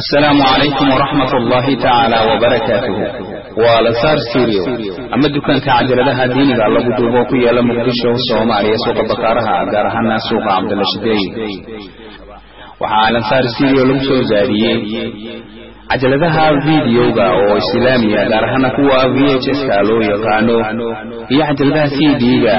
asalaamu calaykum waraxmat ullaahi tacaala wabarakaatuhu waa lasaar studio. Ama dukaanka cajaladaha diiniga lagu duubo ku yaalla muqdisho soomaaliya suuqa bakaaraha gaar ahaana suuqa cabdalla shideey waxaa lansaar studio lagu soo zaadiyey cajaladaha videoga oo islaamiya gaar ahaana kuwa v h s-ka loo yaqaano iyo cajaladaha c d-ga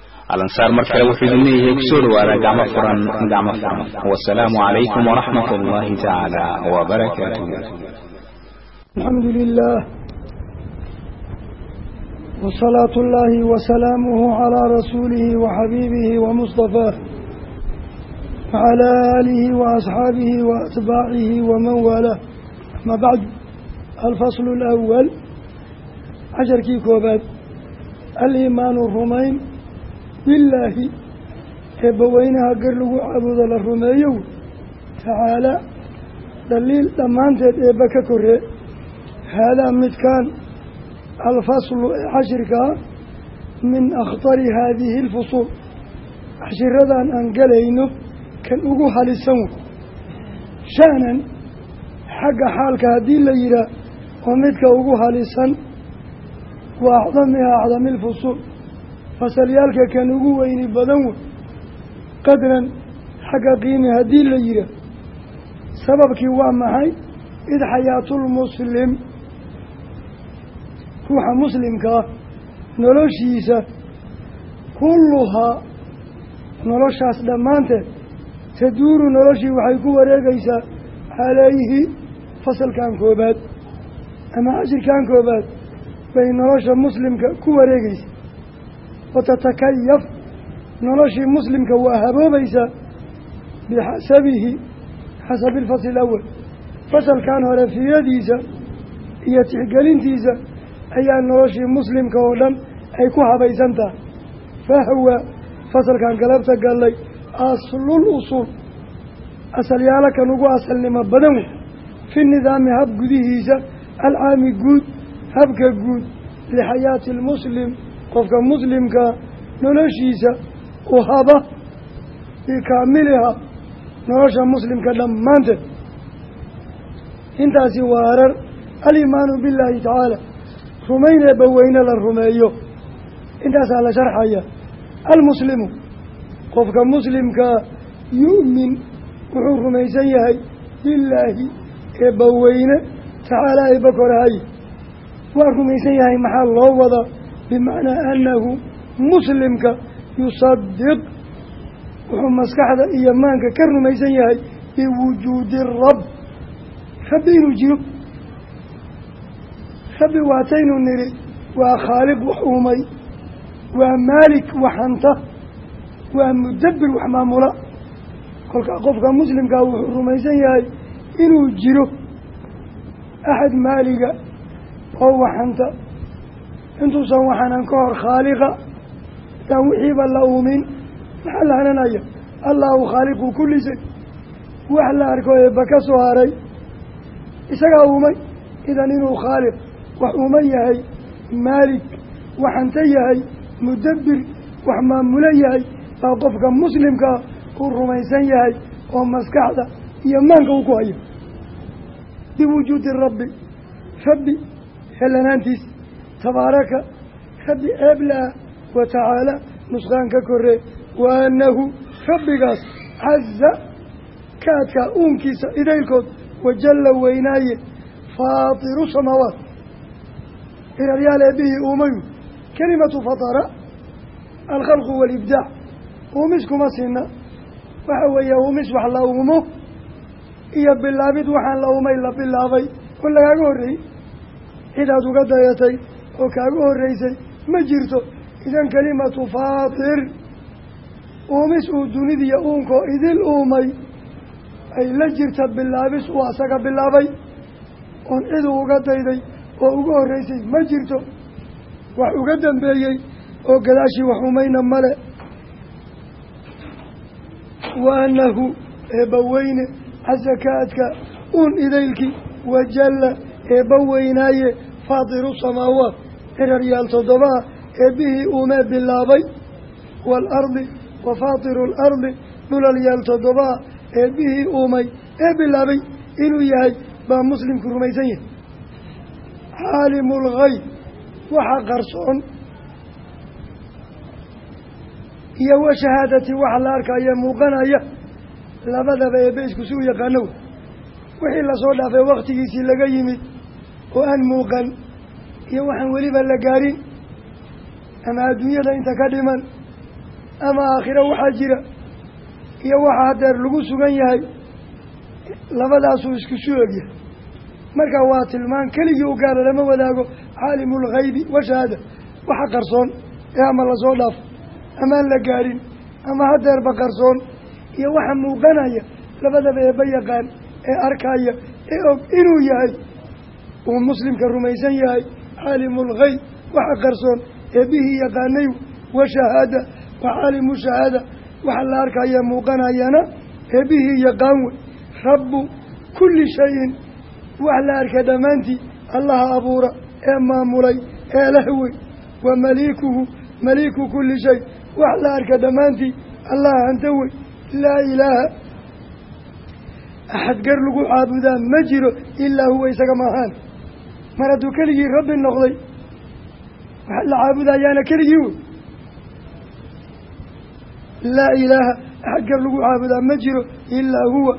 alansaar mar kale wuxuu idin leeyahay ku soo dhawaada gacmo furan gacmo furan. Wasalaamu calaykum waraxmat ullahi tacaala wabarakaatuh alxamdu lilah wsalaatu اllahi wasalaamuhu calaa rasuulihi waxabiibihi wamustafaah wacalaa aalihi waasxaabihi waatbaacihi waman waalaah ama bacdu alfaslu alawal casharkii koobaad. Aliimaanu rumayn billaahi eebbaweynaha gar lagu caabudo la rumeeyow tacaalaa dhaliil dhammaanteed eebba ka koree haadaa midkaan alfaslu ee cashirkaa min akhtari haadihi alfusuul. Cashiradan aan galayno kan ugu halisan wey sha'nan xagga xaalka haddii la yidhaah oo midka ugu halisan wa acdamiha acdami alfusuul fasalyaalka kan ugu weyni badan wey. Qadran xagga qiimi haddii la yidhaah sababkii waa maxay? Id xayaatulmuslim ruuxa muslimkaa noloshiisa kulluhaa noloshaas dhammaanteed taduuru noloshii waxay ku wareegaysaa calayhi fasalkan koobaad ama cashirkan koobaad bay nolosha muslimka ku wareegaysaa watatakayaf noloshii muslimka waa haboobaysaa bixasabihi xasabi ilfasli alawal fasalkan hore fiiradiisa iyo tixgelintiisa ayaa noloshii muslimka oo dhan ay ku habaysan tahay fahwa fasalkan galabta gallay aslul usuul asalyaalo kan ugu asalnimo badan wey fi nidaami hab gudihiisa alcaami guud habka guud lixayaati almuslim qofka muslimka noloshiisa u haba bikaamiliha nolosha muslimka dhammaanteed. Intaasi waa arar aliimaanu billaahi tacaala rumayn eebba weyne la rumeeyo. Intaasaa la sharxaya. Almuslimu qofka muslimkaa yu'min wuxuu rumaysan yahay billaahi eebba weyne tacaalaa eebba waa rumaysan yahay maxaa loo wadaa bimacnaa annahu muslimka yusadiq wuxuu maskaxda iyo maanka ka rumaysan yahay biwujuudi rab rabbi inuu jiro rabbi waataynu nidhi waa khaaliq wax uumay waa maalik wax hanta waa mudabbir wax maamula kolka qofka muslimkaa wuxuu rumaysan yahay inuu jiro axad maaliga oo wax hanta intuusan waxaanan ka hor khaaliqa daan wixiiba la uumin. Maxaa la hananaya? Allahu khaaliqu kulli shay. Wax la arko eebba ka soo haray isagaa uumay. Idan inuu khaaliq wax uuma yahay maalik waxanta yahay mudabbir wax maamulo yahay baa qofka muslimkaa uu rumaysan yahay oo maskaxda iyo maanka uu ku hayo. Biwujuudi rabbi rabbi helanaantiis tabaaraka rabbi ceeblaa wa tacaala nusqaan ka koree wa annahu rabbigaas caza ka adkaa uunkiisa idaylkood wajalla weynaaye faatiru samaawaat iraryaal eebbihii uumayu kelimatu fatara alkhalqu waalibdaac uumis kuma siina waxa weeye uumis wax la uumo iyo bilaabid waxaan la uumay la bilaabay oo lagaaga horreeyey cidaad uga dayatay oo kaaga horreysay ma jirto. Idan kelimatu faatir uumis uu dunidiya uunkoo idil uumay ay la jirta bilaabis uu asaga bilaabay oon ciduu uga dayday oo ugu horreysay ma jirto. Wax uga dambeeyey oo gadaashii wax umayna male wa annahu eebba weyne casakaadka un idaylkii wajalla eebba weynaaye faatiru samaawaat ciraryaal toddobaha eebbihii uumee bilaabay waalardi wa faatiru alardi dhulalyaal toddobaha eebbihii uumay ee bilaabay inuu yahay baa muslimku rumaysan yahay. Caalimu lgayb waxa qarsoon iyo wa shahaadati waxa la arkaya muuqanaya labadaba eebbe iskusi u yaqaano wixii la soo dhaafay wakhtigiisii laga yimid oo aan muuqan iyo waxaan weliba la gaarin. Ama adduunyada inta ka dhiman ama aakhiro waxaa jira iyo waxa hadeer lagu sugan yahay labadaasuu iskusu egyahay. Marka waa tilmaan keligii u gaara lama wadaago caalimu lghaybi wa shahaada waxa qarsoon ee ama la soo dhaafo amaan la gaarin ama hadeerba qarsoon iyo waxa muuqanaya labadaba eebba yaqaan ee arkaya ee og inuu yahay uu muslimka rumaysan yahay caalimu lghayb waxa qarsoon eebbihii yaqaanay wa shahaada wa caalimu shahaada waxa la arkaya muuqanayana eebbihii yaqaan wey rabbu kulli shayin wax la arka dhammaantii allaha abuura ee maamulay ee leh wey wa maliikuhu maliiku kulli shay wax la arka dhammaantii allaha hanta wey laa ilaaha axad lagu caabudaa ma jiro ilaa huwa isaga maahaan mar hadduu keligii rabbi noqday wax la caabudayaana keligii wey laa ilaaha axad gar lagu caabudaa ma jiro ilaa huwa.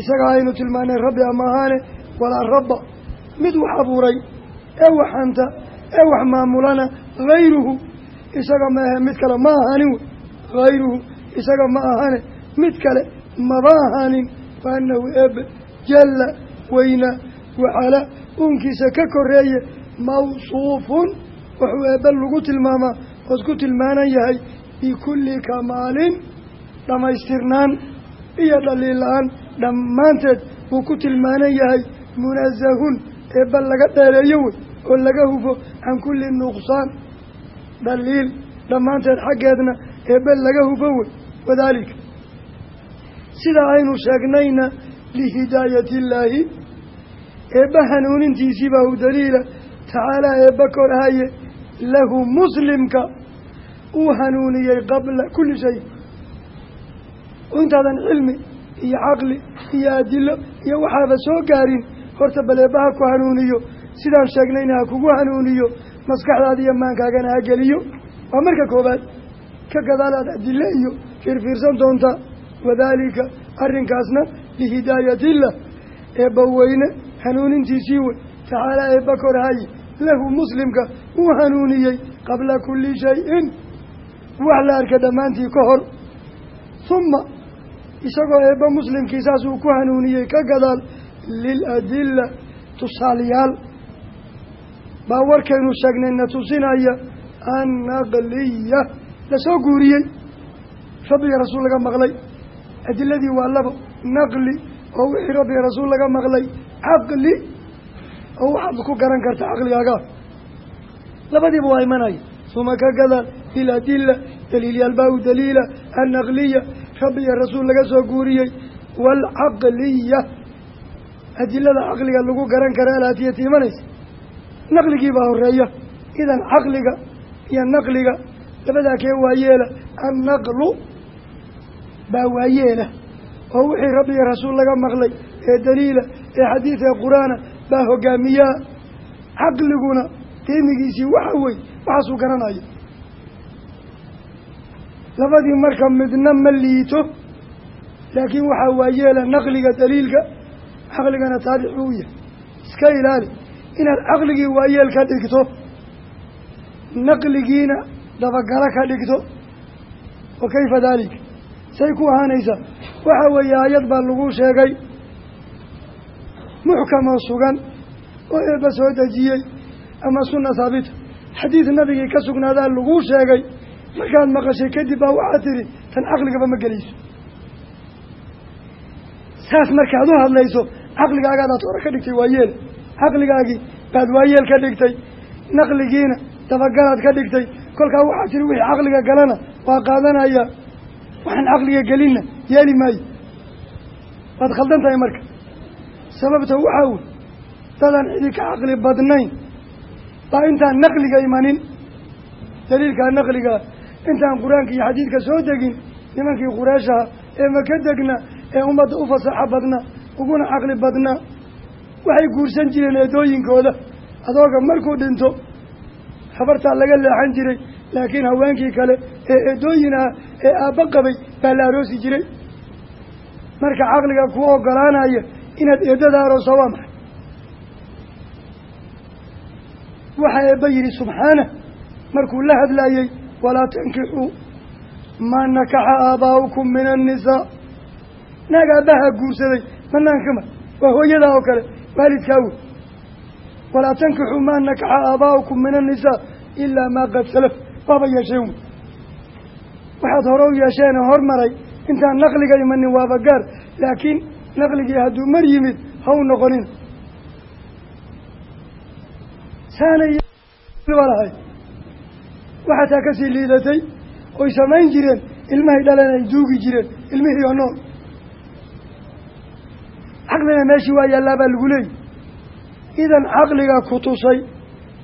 Isaga aynu tilmaanay rabbi ama ahaane walaa rabba. Mid wax abuuray ee wax hanta ee wax maamulana hayruhu isaga ma ahe mid kale ma ahaanin wey hayruhu isaga ma ahane mid kale maba ahaanin. Wa annahu eebe jalla weyna wacala uunkiisa ka koreeye mawsuufun wuxuu eebbe lagu tilmaamaa oos ku tilmaanan yahay bikulli kamaalin dhammaystirnaan iyo dhaliil la'aan. Dhammaanteed wuu ku tilmaanan yahay munazahun eebba laga dheereeyo wey oo laga hufo can kulli nuqsaan dhaliil. Dhammaanteed xaggeedna eebbe laga hufo wey wadaalika. Sida aynu sheegnayna lihidaayati illaahi eebba hanuunintiisii baa u daliila tacaalaa eebba korhaye lahu muslimka uu hanuuniyey qabla kulli shay. Intaadan cilmi iyo caqli iyo adilo iyo waxaaba soo gaarin horta bal eebbaha ku hanuuniyo. Sidaan sheegnayna ha kugu hanuuniyo maskaxdaada iyo maankaagana ha geliyo. Waa marka koowaad ka gadaalaad adile iyo fiirfiirsan doontaa wadaalika arrinkaasna lihidaayatillah eebba weyne hanuunintiisii wey tacaalaa eebba korhaye lahu muslimka uu hanuuniyey qabla kulli shay-in. Wax la arka dhammaantii ka hor. Humma isagoo eebba muslimkii saas uu ku hanuuniyey ka gadaal liladilla tusaalayaal baa warkaynu sheegnayna tusinaya annaqliya la soo guuriyey. Rabbiga rasuul laga maqlay. Adiladii waa labo naqli oo wixii rabbiga rasuul laga maqlay caqli? Oo waxaad ku garan karta caqligaaga. Labadiiba waa imanaya uma ka gadaal liladilla daliilyaal baa u daliila annaqliya rabbi iyo rasuul laga soo guuriyey. Waalcaqliya adilada caqliga lagu garan kara alaatiyati imanaysa naqligii baa horreeya idan caqliga iyo naqliga labadaa kee waayeela annaqlu baa waayeela oo wixii rabbi iyo rasuul laga maqlay ee daliila ee xadiid ee qur'aana baa hogaamiyaa caqliguna qiimigiisii waxa wey waxaasuu garanaya labadii marka midna ma liito laakiin waxaa waayeela naqliga daliilka caqligana taabix uu yahay. Iska ilaali inaad caqligii waayeel ka dhigto naqligiina dabagalo ka dhigto wa kayfa daalika? Say ku ahaanaysaa waxa weeye aayad baa lagu sheegay muxkamoo sugan oo eebba soo dejiyey ama sunna haabita xadiid nabigii ka sugnaadaa laguu sheegay markaad maqashay kadib baa waxaad tidhi tan caqligaba ma gelayso. Saas markaad u hadlayso caqligaagaadaad hore ka dhigtay waayeel. Caqligaagii baad waayeel ka dhigtay. Naqligiina dabagalaad ka dhigtay. Kolkaa waxaa jiri wixii caqliga galana waa qaadanaya. Waxaan caqliga gelinna yeeli maayo. Waad khaldan tahay marka sababta waxaa wey dadaan cidi ka caqli badnayn. Baa intaan naqliga imanin. Daliilkaa naqligaa intaan qur'aanka iyo xadiidka soo degin nimankii qureeshaha ee maka degna ee ummadda u fasaxo badna uguna caqli badnaa waxay guursan jireen eedooyinkooda. Adooga markuu dhinto habartaa laga leexan jiray laakiin haweenkii kale ee eedooyin ah ee aabba qabay baa la aroosi jiray. Marka caqliga kuu ogolaanaya inaad eedada aroosa waa maxay? Waxaa eebba yidhi subxaana markuu la hadlaayey walaa tankixuu maa nakaxa aabaa'ukum min annisaa. Naag aabbaha guursaday banaankama waa hooyadaa oo kale waalidkaa wey. Walaa tankixuu maa nakaxa aabaa'ukum min annisaa ilaa maa qad salaf. Waaba yeesheen wey waxaad hore u yeesheen hormaray intaan naqliga imanin waaba gaar laakiin naqligii hadduu mar yimid ha u noqonin saanalahay waxaa taa ka sii liidatay oy samayn jireen ilmahay dhaleen ay duugi jireen ilmihii oo nool caqlina meeshii waa yaallaa baa lagu leeyay idan caqliga ku tusay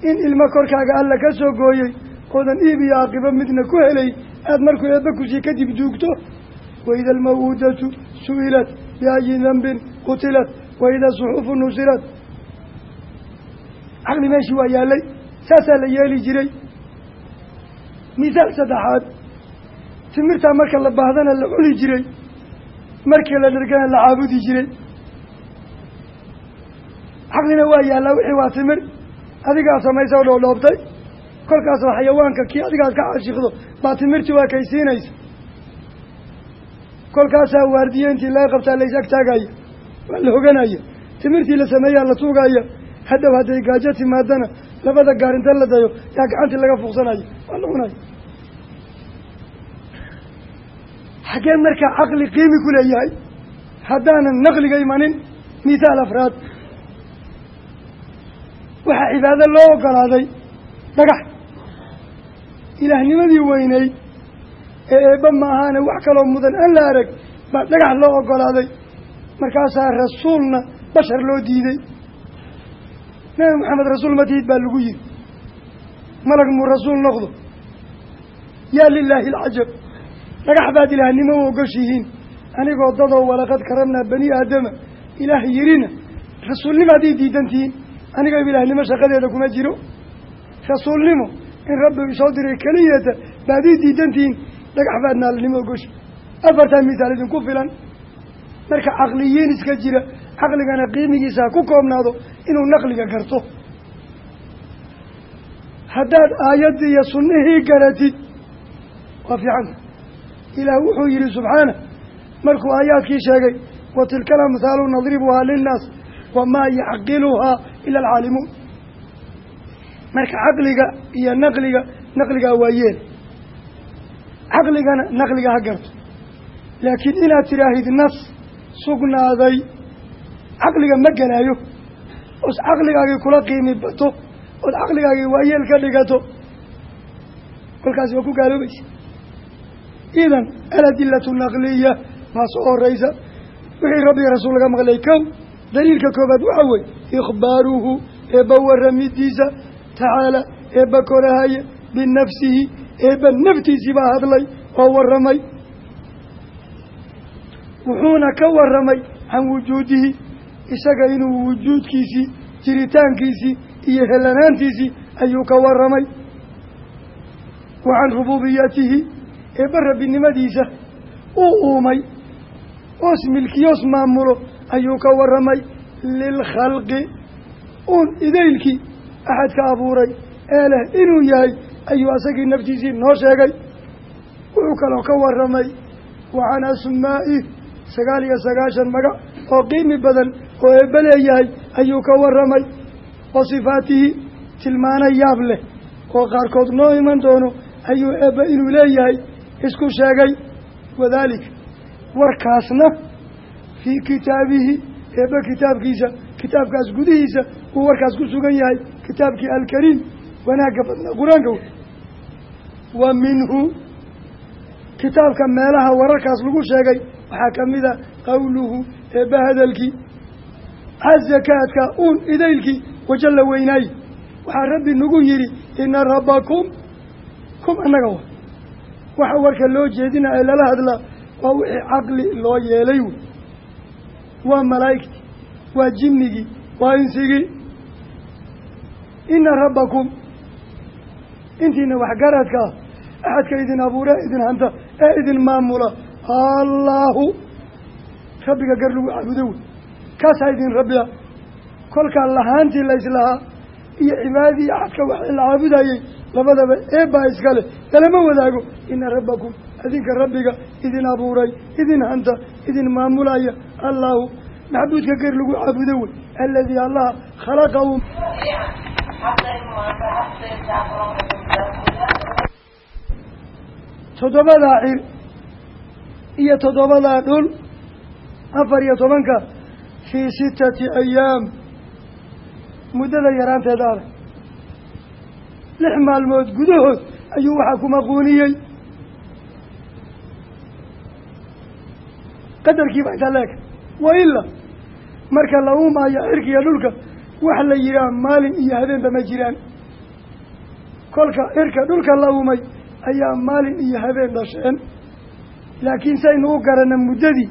in ilmo korkaaga alla ka soo gooyey oodan iib iyo aaqibo midna ku helay aada markuu eebba ku sii kadib duugto waida almawuudatu su'ilat biayi dambin qutilat waida suxufu nusirat caqli meeshii waa yaallay saasaa la yeeli jiray misaal saddexaad timirtaa marka la baahdana la cuni jiray markii la dhargana la caabudi jiray caqlina waa yaallaa wixii waa timir adigaa samaysa oo dhoodhoobtay kolkaasoo xayawaanka kii adigaad ka cashiqdo baa timirtii waa kaysiinaysa kolkaasaa waardiye intii laga qabtaa lays agtaagaya waa la hoganaya timirtii la sameeyaa la tuugaya hadhow hadday gaajo timaadana labada gaar inta la dayo yaa gacantii laga fuuqsanayo waa la cunayo. Xaggee markaa caqli qiimi ku leeyahay haddaanan naqliga imanin mithaal afraad. Waxaa cibaado loo ogolaaday dhagax. Ilaahnimadii weyneyd ee eebba ma ahaane wax kaloo mudan aan la arag baa dhagax loo ogolaaday. Markaasaa rasuulna bashar loo diiday. Nabi maxamed rasuul ma tihid baa lagu yiri malag muu rasuul noqdo. Yaa lilaahi alcajab dhagax baad ilaahnimo u ogoshihiin. Anigoo dadoo walaqad karamnaa bani aadama. Ilaah yirina rasuulnimaad ii diidantihiin aniga ilaahnimo shaqadeeda kuma jiro. Rasuulnimo in rabbi isoo diray keliyeeta baad ii diidantihiin dhagax baad naalanimo ogoshi afartaa misaal idinku filan. Marka caqliyiin iska jira caqligana qiimigiisa ha ku koobnaado inuu naqliga garto haddaad aayaddii iyo sunnihii garatid waa fiicanta ilaah wuxuu yihi subxaana markuu aayaadkii sheegay wa tilka alamhaalu nadribuhaa linnaas wamaa yacqiluhaa ila alcaalimuun. Marka caqliga iyo naqliga naqligaa waa yeel caqligana naqliga ha garto. Laakiin inaad tidhaahid nas sugnaaday caqliga ma gelaayo oos caqligaagii kula qiimi bato ood caqligaagii waayeel ka dhigato. Kolkaasi waa ku gaaloobaysa. Idan aladilatu naqliya maa soo horeysa wixii rabbiga rasuul laga maqlay kow daliilka koobaad waxaa weye ikhbaaruhu eebba waramidiisa tacaala eebba korahaya binafsihi eebba naftiisii baa hadlay oo warramay. Wuxuuna ka warramay can wujuudihi isaga inuu wujuudkiisii jiritaankiisii iyo helanaantiisii ayuu ka warramay. Wa can rububiyatihi eebba rabbinimadiisa uu uumay. Oos milkiyoos maamulo ayuu ka warramay. Lilkhalqi uun idaylkii axad ka abuuray. Ee leh inuu yahay ayuu asagii naftiisii noo sheegay. Wuxuu kaloo ka warramay wa can asmaa'ih sagaal iyo sagaashan magac oo qiimi badan oo eebbe leeyahay ayuu ka warramay. Wa sifaatihi tilmaano yaab leh oo qaarkood noo iman doono ayuu eebbe inuu leeyahay. Isku sheegay wadaalika warkaasna fii kitaabihi eebbe kitaabkiisa kitaabkaas gudihiisa uu warkaas ku sugan yahay kitaabkii alkariim wanaagga badnaa qur'aanka wa minhu kitaabka meelaha wararkaas lagu sheegay waxaa ka mid a qowluhu eebba hadalkii azakaadka uun idaylkii wajalla weynaay waxaa rabbi nagu yidhi ina rabbakum kum annaga wa. Waxa warka loo jeedina ee lala hadlaa waa wixii caqli loo yeelay wey waa malaa'igtii waa jinnigii waa insigii ina rabbakum intiina waxgaradka ah. Axadka idin abuura idin hanta ee idin maamula. Allaahu rabbiga gar lagu caabudo wey. Kaasaa idin rabbiya kolkaa lahaantii la islahaa iyo cibaadadii axadka waxay la caabudayey labadaba eebbaa iskale lalama wadaago ina rabbakum adinka rabbiga idin abuuray idin hanta idin maamulaya. Allaahu maxbuudka gar lagu caabudo wey. Aladii allaha khalaqahu toddobadaa cir iyo toddobadaa dhul afar iyo tobanka fii sittati ayaam muddada yaraanteeda arag lix maalmood gudahood ayuu waxaa ku maquuniyey qadarkiiba intaa leeka wa ila marka la uumaayo cirka iyo dhulka wax la yihaah maalin iyo habeenba ma jiraan. Kolka cirka dhulka la uumay ayaa maalin iyo habeen dhasheen. Laakiin saynu u garana muddadii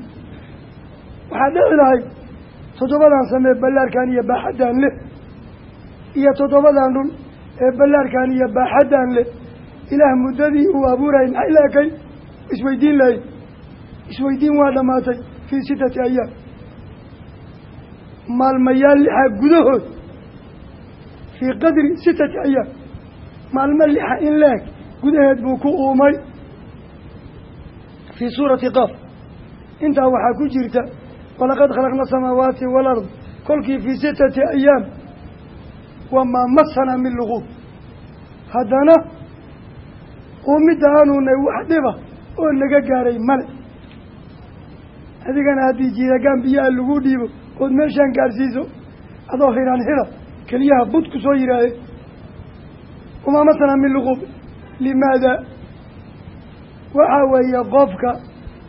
waxaa dhici lahay toddobadan samee ballaarkan iyo baaxaddan leh iyo toddobadan dhul ee ballaarkan iyo baaxaddan leh ilaah muddadii uu abuurayay maxay la ekay isweydiin lahay. Isweydiin waa dhammaatay fii sittati ayaam maalmayaal lixa gudahood. Fii qadri sittati ayaam. Maalmo lixa in la-eg gudaheed buu ku uumay. Fii suurati qaaf intaa waxaa ku jirta walaqad khalaqna asamaawaati waalard kolkii fii sittati ayaam. Wamaa masanaa min luquub. Haddana uumidda aanunay wax dhiba oo naga gaaray male. Adigana haddii jiiragaan biyaha lagu dhiibo ood meeshaan gaarsiiso. Adoo hiraan hira keliyaha bud ku soo yihaahe wamaa masanaa min luquub limaada. Waxaa weeye qofka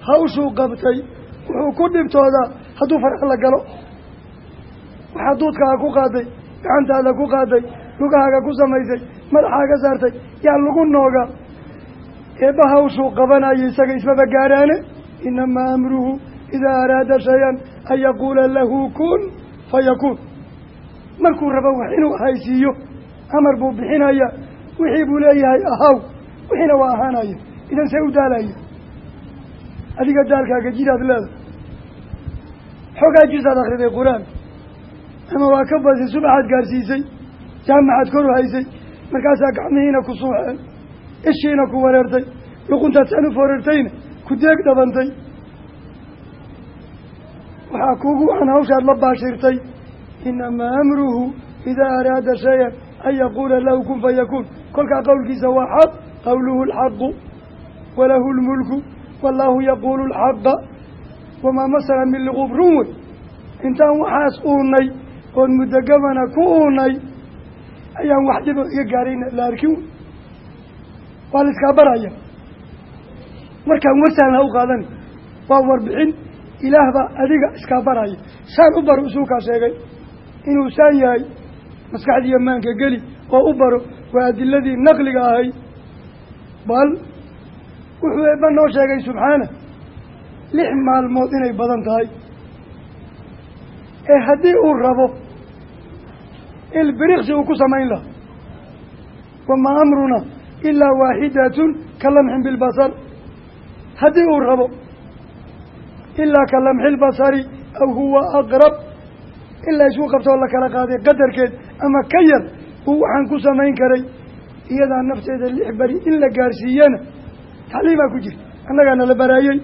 hawshuu qabtay wuxuu ku dhibtoodaa hadduu faraq la galo. Waxaa duudkaaga ku qaaday gacantaada ku qaaday lugahaaga ku samaysay madaxaaga saartay yaa lagu nooga. Eebba hawshuu qabanaya isaga ismaba gaaraane. Inamaa amruhu idaa araada shay-an an yaquula lahu kun fayakuun markuu rabo wax inuu haysiiyo amar buu bixinaya wixii buu leeyahay ahaw wixiina waa ahaanaya idan see u daalaya adiga daalkaaga jidaad leedahay xoogaa jisaad akriday qur'aan ama waa ka badisay subaxaad gaarsiisay jaamacaad kor haysay markaasaa gacmihiina ku suuxeen ishiina ku wareertay luquntaad san u ku deeg dhabantay waxaa kuugu wacan hawshaad la baashirtay inamaa amruhu idaa araada shayan an yaquula lahu kun fayakuun kolkaa qowlkiisa waa xaq qowluhu alxaqu walahu lmulku wallaahu yaquulu alxaqa wamaa masana min liquub run wey intaan waxaas uunay oon muddogabana ku uunay ayaan wax dhibo iga gaarayna la arkin waa la iskaa baraya. Markaan warsaan ha u qaadani. Waa warbixin ilaahbaa adiga iskaa baraya saan u baro usuukaa sheegay. Inuu saan yahay maskaxdiiyo maanka geli oo u baro waa adiladii naqliga ahay. Bal wuxuu eebba noo sheegay subxaana lix maalmood inay badan tahay. Ee haddii uu rabo ilbiriqsi uu ku samayn laha wamaa amruna ilaa waaxidatun ka lamxin bilbasar. Haddii uu rabo ilaa ka lamxi lbasari aw huwa aqrab in la isku qabtoo la kala qaaday qadarkeed ama ka yar uu waxaan ku samayn karay iyadaa nafteeda lix beri in la gaarsiiyana tacliimaa ku jirta annagaana la baraayey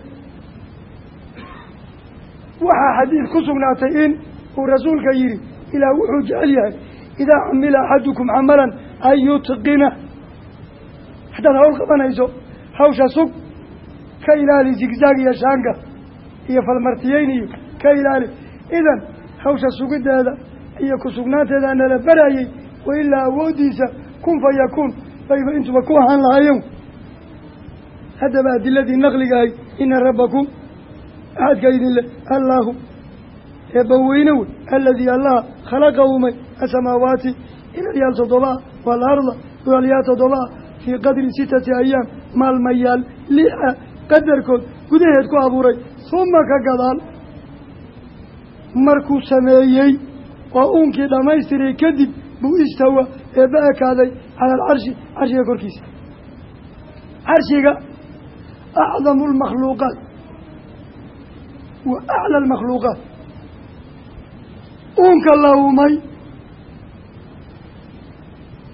waxaa xadiid ku sugnaatay in uu rasuulka yidhi ilaah wuxuu jecel yahay idaa camila axadukum camalan an yutqina haddaad hawl qabanayso hawsha sug ka ilaali zigzaag iyo shaanga iyo falmartiyeyn iyo ka ilaali. Idan hawsha sugideeda iyo ku sugnaanteeda nala barayey wa ilaa awooddiisa kun fa yakuun bayba intuba ku ahaan lahaayeen. Haddaba adiladii naqligahay ina rabbakum axadka idin leh allaahu eebba weyne wey aladii allaha khalaqa umay asamaawaati ilalyaal toddobaa waalarda dhulalyaal toddobaa fii qadri sitati ayaam maalmayaal lixa qadarkood gudaheed ku abuuray suma ka gadaal markuu sameeyey oo uunkii dhammaystiray kadib buu istawa eebba ekaaday cala alcarshi carshiga korkiisa. Carshiga acdamu almakhluuqaat wa acla almakhluuqaat uunka la umay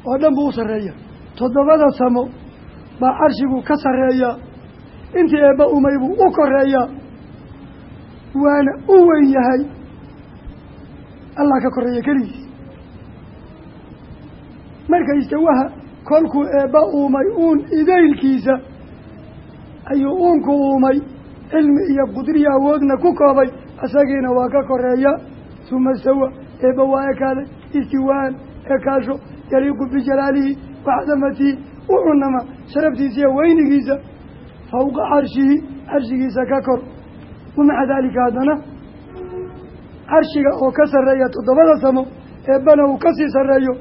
oo dhan buu u sarreeya. Toddobada samo baa carshigu ka sarreeyaa intii eebba umay buu u koreeyaa waana u weyn yahay. Allah ka koreeya keligiis. Marka istawaha kolkuu eebba uumay uun idaylkiisa ayuu uunku uumay. Cilmi iyo qudriya awoodna ku koobay isagiina waa ka koreeya. Suma istawa eebba waa ekaaday. Istiwaan ekaasho yaliiqu bijalaalihi wa cadamatihi u cunama sharaftiisa iyo weynigiisa fawqa carshihi carshigiisa ka kor wamaca daalika haddana carshiga oo ka sarreeya toddobada samo eebbana uu ka sii sarreeyo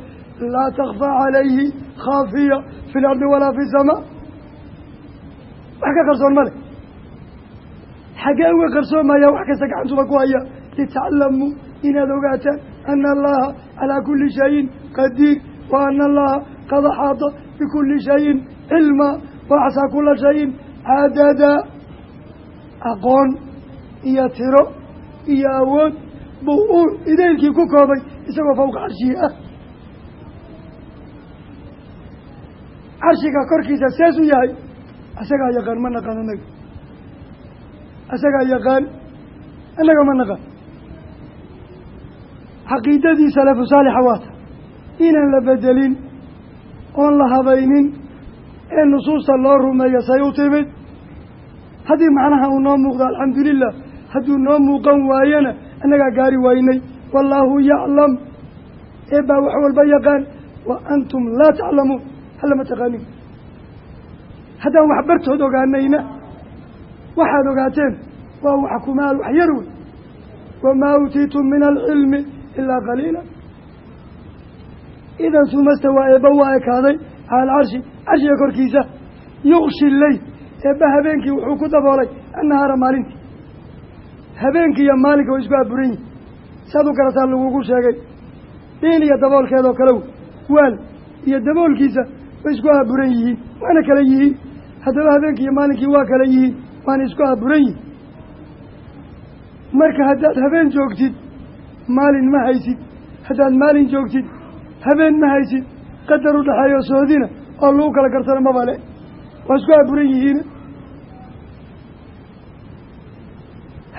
laa takfaa calayhi khaafiya fi lardi walaa fi samaa wax ka qarsoon ma leh xaggee uga qarsoomaya wax kasta gacantuba ku haya litaclamuu inaad ogaataan ana allaha calaa kulli shayin qadiir wa ana allaha qad axaada bikulli shayin cilma wa axsaa shayin cadada aqoon iyo tiro iyo awood buu u idaylkii ku koobay isagoo fawqa carshihi ah. Carshiga korkiisa seesuu yahay isagaa yaqaan ma naqaan annaga. Isagaa yaqaan annaga ma naqaan. Caqiidadii salafu saalixa waata inaan la bedelin oon la habaynin ee nusuusta loo rumeeyo say u timid. Haddii macnaha uu noo muuqdo alxamdulilah hadduu noo muuqan waayana annagaa gaari waynay. Wallaahu yaclam eebbaa wax walba yaqaan wa antum laa taclamuun hallama taqaanin haddaan wax bartood ogaanayna waxaad ogaateen waa wax kumaal wax yar wey wamaa uutiitum min alcilmi ilaa qaliila idan sumastawaa eebba waa ekaaday cala alcarshi carshiga korkiisa yuqshi leyl eebba habeenkii wuxuu ku daboolay annahaara maalintii habeenkii iyo maalinka way isku aburan yihiin saad u garataa lagugu sheegay. Dhiin iyo daboolkeedoo kale waal iyo daboolkiisa way isku aburan yihiin waana kala yihiin. Haddaba habeenkii iyo maalinkii waa kala yihiin waana isku aburan yihiin marka haddaad habeen joogtid maalin ma haysid. Haddaad maalin joogtid habeen ma haysid. Qadar u dhexeeyo soodina oo lagu kala gartana maba le waa isku aburan yihiin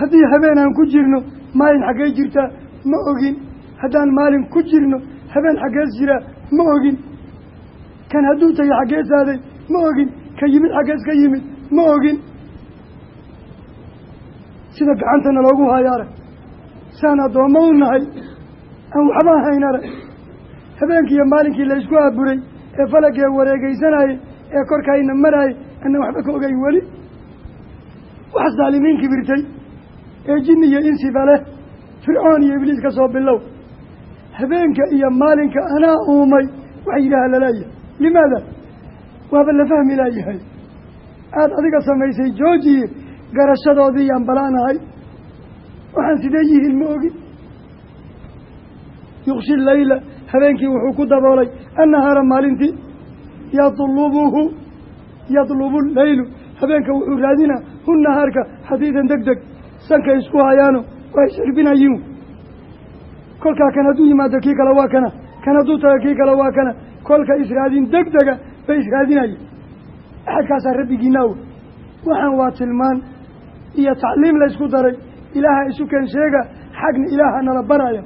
haddii habeen aan ku jirno maalin xaggee jirtaa ma ogin. Haddaan maalin ku jirno habeen xaggees jiraa ma ogin. Kan hadduu tegay xaggees aaday ma ogin. Ka yimid xaggees ka yimid ma ogin. Sida gacantana loogu hayo arag saan addoommo u nahay aan waxba ahayn arag. Habeenkii iyo maalinkii la isku aburay ee falagee wareegeysanayay ee korkayna maraayay anaan waxba ka ogayn weli. Wax saalimiin kibirtay ee jinni iyo insiba leh fircoon iyo ibliis ka soo bilow. Habeenka iyo maalinka anaa uumay waxa yidhaaha la leeyahay limaada? Waaba la fahmi laayahay aada adiga samaysay joojiye garashadoodii yaan balaanahay waxaan sidee yihiin ma ogin yuqshi layla habeenkii wuxuu ku daboolay annahaara maalintii yadlubuhu yadlubu leylu habeenka wuxuu raadinaa hu nahaarka xadiidan deg deg sanka isku hayaano waa isxirbinayiin kolkaa kan hadduu yimaado kii kale waa kana kan hadduu tago kii kale waa kana kolka israadin deg dega bay israadinaya axadkaasaa rabbigiina aw waxaan waa tilmaan iyo tacliim la ysku daray. Ilaaha isu keen sheega xagna ilaaha nala baraya.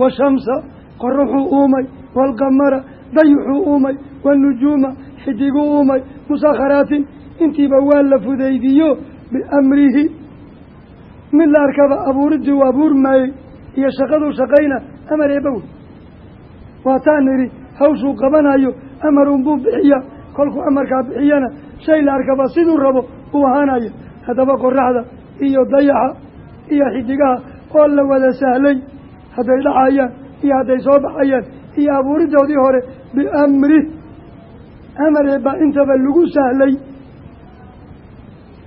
Washamsa qoraxuu uumay waalqamara dayuxuu uumay waanujuuma xidiguu uumay musakharaatin intiiba waa la fudaydiyo biamrihi mid la arkaba abuuriddii u abuurmaayey iyo shaqaduu shaqayna amar eebba wey waataan nidhi hawshuu qabanayo amar unbuu bixiya kolkuu amarkaa bixiyana shay la arkaba siduu rabo uu ahaanaya haddaba qoraxda iyo dayaxa iyo xidigaha oo la wada sahlay hadday dhacayaan iyo hadday soo baxayaan iyo abuuridoodii hore biamri amaree baa intaba lagu sahlay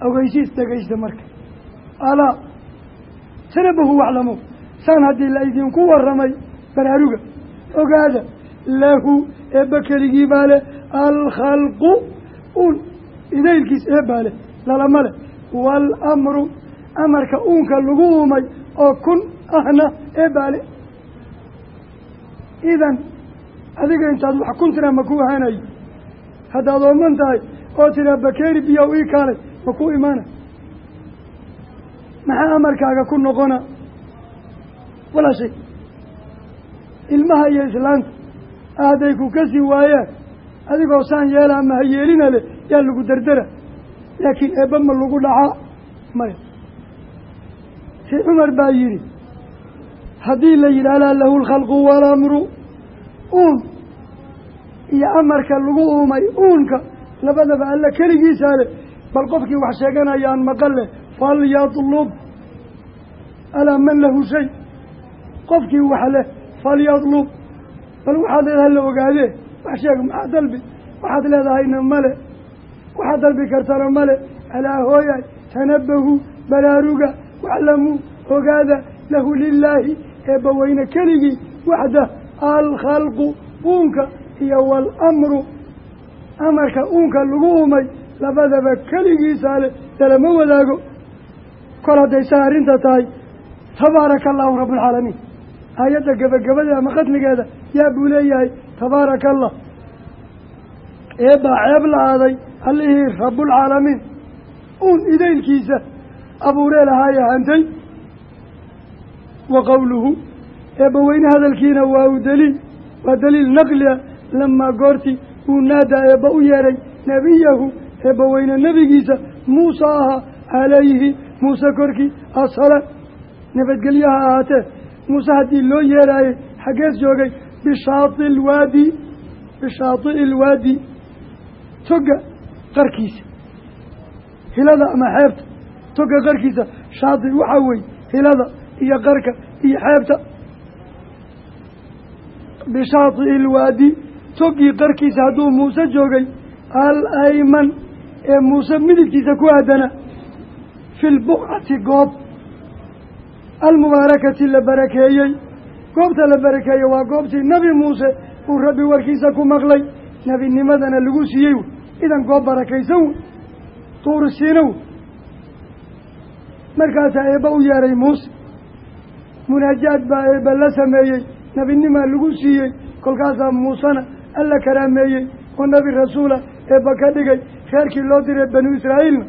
ogeysiis dhegaysta marka. Alaa tanabahu waclamu saan haddii la idinku warramay baraaruga ogaada lahu eebba keligii baa leh alkhalqu uun idaylkiis eebbaa leh lalama leh waalamru amarka uunka lagu uumay oo kun ahna eebbaa leh idan adiga intaad wax kun tiraa ma ku ahaanayo. Haddaad ooman tahay oo tiraa bakeeri biyow ii kaalay ma ku imaana? Maxaa amarkaaga ku noqona? Walaa shay ilmaha iyo islaanta hadday ku kasi waayaan adigoo saan yeelaa maha yeelina leh yaa lagu dardara. Laakiin eebba ma lagu dhacaa maya si cumar baa yidhi haddii la yidhaahdaa lahu lkhalqu waalamru uun. Iyo amarka lagu uumay uunka labadaba alla keligiisaa leh bal qofkii wax sheeganayaan maqal leh falyatlub alaa man lahu shay. Qofkii wax leh falyatlub bal waxaad leedahay la ogaadee wax sheeg maxaa dalbi? Waxaad leedahayna male waxaad dalbi kartana male alaa hooyaay tanabahu baraaruga waclamuu ogaada lahu lilaahi eebbaweyne keligii waxda alkhalqu uunka iyo waalamru amarka uunka lagu uumay labadaba keligiisaa leh dalama wadaago. Kol hadday saa arrinta tahay tabaaraka allahu rabbulcaalamiin aayadda gebagabada ama qatligeeda yaa buu leeyahay tabaaraka allah eebbaa ceeb la-aaday allihii rabbulcaalamiin uun idaylkiisa abuuree lahaaye hantay. Wa qowluhu eebbaweyne hadalkiina waa u daliil waa daliil naqlia lamaa goortii uu naadaa eebba u yeedhay nebiyahu eebbaweyne nebigiisa muuse ahaa calayhi muuse korkii asalaam nabadgelyaha ahaatee muuse haddii loo yeeraayey xaggees joogay bishaati ilwaadi bishaati ilwaadi toga qarkiisa hilada ama xeebta. Toga qarkiisa shaati waxaa weeye hilada iyo qarka iyo xeebta. Bishaati ilwaadi togii qarkiisa hadduu muuse joogay al ayman ee muuse midigtiisa ku aadana fi lbuqcati goob. Almubaarakati la barakeeyey. Goobta la barakeeyey waa goobtii nebi muuse uu rabbi warkiisa ku maqlay. Nebinimadana lagu siiyey. Wey idan goob barakaysan wey tuurisiina wey markaasaa eebba u yeeray muuse. Munaajaad baa eebba la sameeyey. Nebinimaa lagu siiyey. Kolkaasaa muusena alla karaameeyey. Oo nebi rasuula eebba ka dhigay reerkii loo diray banu israa'iilna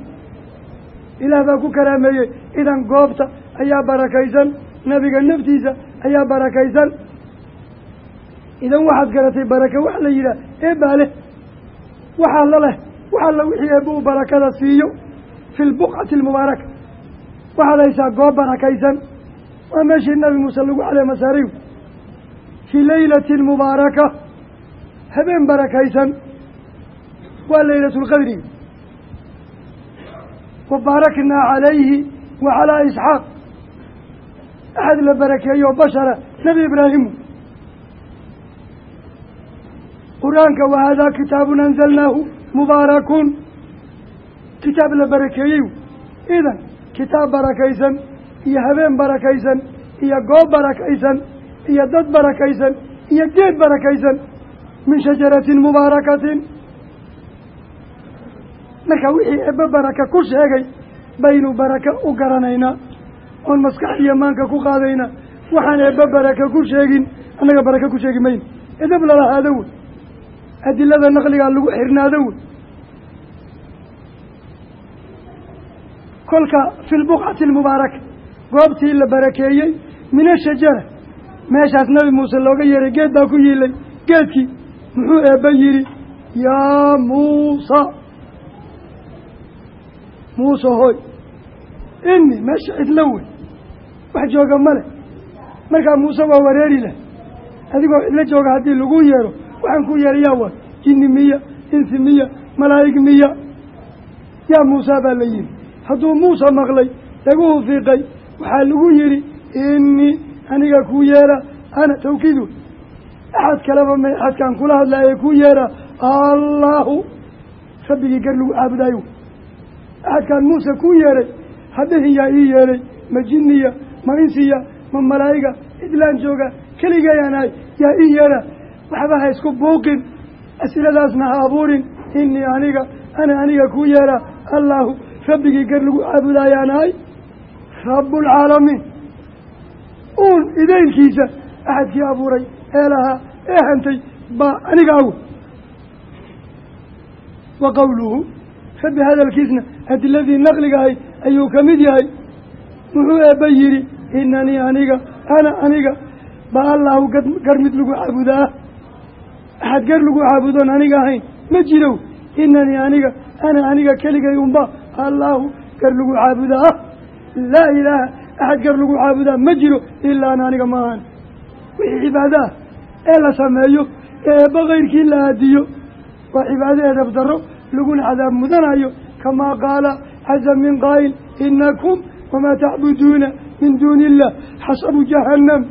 ilaah baa ku karaameeyey idan goobta ayaa barakaysan nebiga naftiisa ayaa barakaysan. Idan waxaad garatay barake waxa la yidhaah eebbaa leh. Waxaa la leh waxaa la wixii eebba uu barakada siiyo fi lbuqcati almubaaraka waxaad haysaa goob barakaysan. Waa meeshii nabi muuse lagu caleema saaray fii laylatin mubaaraka. Habeen barakaysan waa laylatulqadri wa baaraknaa calayhi wa calaa isxaaq axad la barakeeyo bashara nebi ibraahimu qur'aanka wa haadaa kitaabun anzalnaahu mubaarakun kitaab la barakeeyey idan kitaab barakaysan iyo habeen barakaysan iyo goob barakaysan iyo dad barakaysan iyo geed barakaysan. Min shajaratin mubaarakatin marka wixii eebbe baraka ku sheegay baynu baraka u garanaynaa oon maskax iyo maanka ku qaadaynaa waxaan eebbe baraka ku sheegin annaga baraka ku sheegi mayno edab lalahaado wey adilada naqligaa lagu xirnaado wey kolka fi lbuqcati almubaaraka goobtii la barakeeyey min ashajara meeshaas nabi muuse looga yeeray geed baa ku yiilay. Geedkii muxuu eebbe yidhi yaa muusa muuse hoy ini meesha cidlo wey. Wax jooga ma leh. Markaa muuse waa wareeri leh. Adigoo cidlo jooga haddii lagu yeero waxaan ku yeerayaa waa jinni miya insi miya malaa'ig miya. Yaa muusaa baa la yihi hadduu muuse maqlay laguhu fiiqay waxaa lagu yidhi innii aniga kuu yeera ana tawkiid wey axad kaleba ma axadkaan kula hadlaaye kuu yeera allaahu rabbigii gar lagu caabudaayo axadkaan muuse kuu yeeray haddahin yaa ii yeeray ma jinniya ma insiya ma malaa'iga cidlaan jooga keligayaan ahay yaa ii yeera waxba ha isku buuqin asiladaasna ha abuurin. Innii aniga ana aniga kuu yeera allaahu rabbigii gar lagu caabudaayaan ahay rabbulcaalamiin uun idaylkiisa axadkii abuuray ee lahaa ee hantay baa aniga aw wa qowluhu rabbi hadalkiisna adiladii naqligahay ayuu ka mid yahay muxuu eebba yidhi inanii aniga ana aniga ba allahu gar mid lagu caabudaa axad gar lagu caabudoon aniga ahayn ma jirow inanii aniga ana aniga keligay unba allaahu gar lagu caabudaa laa ilaaha axad gar lagu caabudaa ma jiro ilaa ana aniga ma ahan wixii cibaado ah ee la sameeyo ee eebba kayrkii la aadiyo waa cibaado edab darro laguna cadaab mudanayo kamaa qaala caza min qaa'il inakum wamaa tacbuduuna min duuni illah xasabu jahannam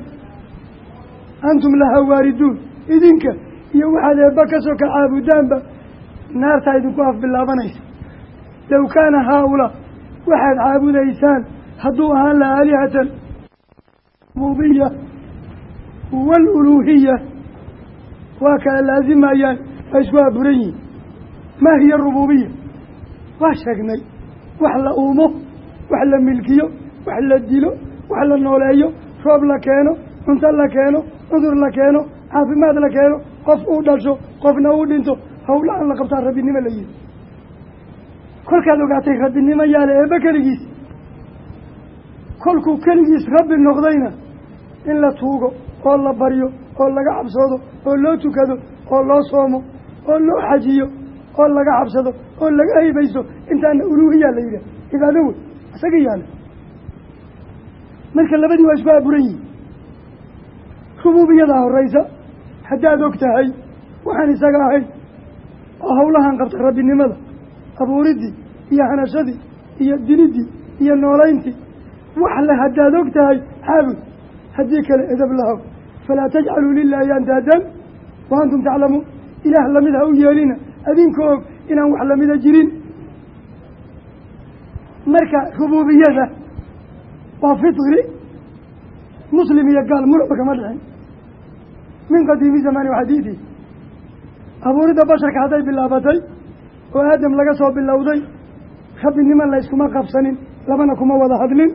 antum lahaa waariduun idinka iyo waxaad eebba ka soo ka caabudaanba naartaa idinku af bilaabanaysa low kaana haa-ulaa waxaad caabudaysaan hadduu ahaan la aalihatan rububiya waaluluuhiya waa kala laazimayaan waa isku aburan yihiin maa hiya rububiya? Waa sheegnay. Wax la uumo wax la milkiyo wax la dilo wax la nooleeyo roob la keeno cunto la keeno cudur la keeno caafimaad la keeno qof uu dhasho qofna uu dhinto hawla aan la qabtaa rabbinimo la yihi kolkaad ogaatay rabbinimo yaale eebba keligiis. Kolkuu keligiis rabbi noqdayna in la tuugo oo la baryo oo laga cabsado oo loo tukado oo loo soomo oo loo xajiyo oo laga cabsado oo laga haybaysto intaana uluuhiyaa la yidhah cibaado wey isaga yaalla marka labadii waa isku aburan yihiin rubuubiyadaa horeysa haddaad og tahay waxaan isaga ahayn oo hawlahan qabta rabbinimada abuuriddii iyo hanashadii iyo diliddii iyo noolayntii wax le haddaad og tahay xaabud haddii kale edab lahow falaa tajcaluu lilaahi andaadan wa antum taclamuun. Ilaah la mid ha u yeelina adinka og inaan wax lamida jirin. Marka rubuubiyada waa fitri muslim iyo gaal muruba kama dhicin. Min qadiimi zamaani waxadiidi abuuridda basharka hadday bilaabatay oo aadam laga soo bilowday rabbinimo layskuma qabsanin labana kuma wada hadlin.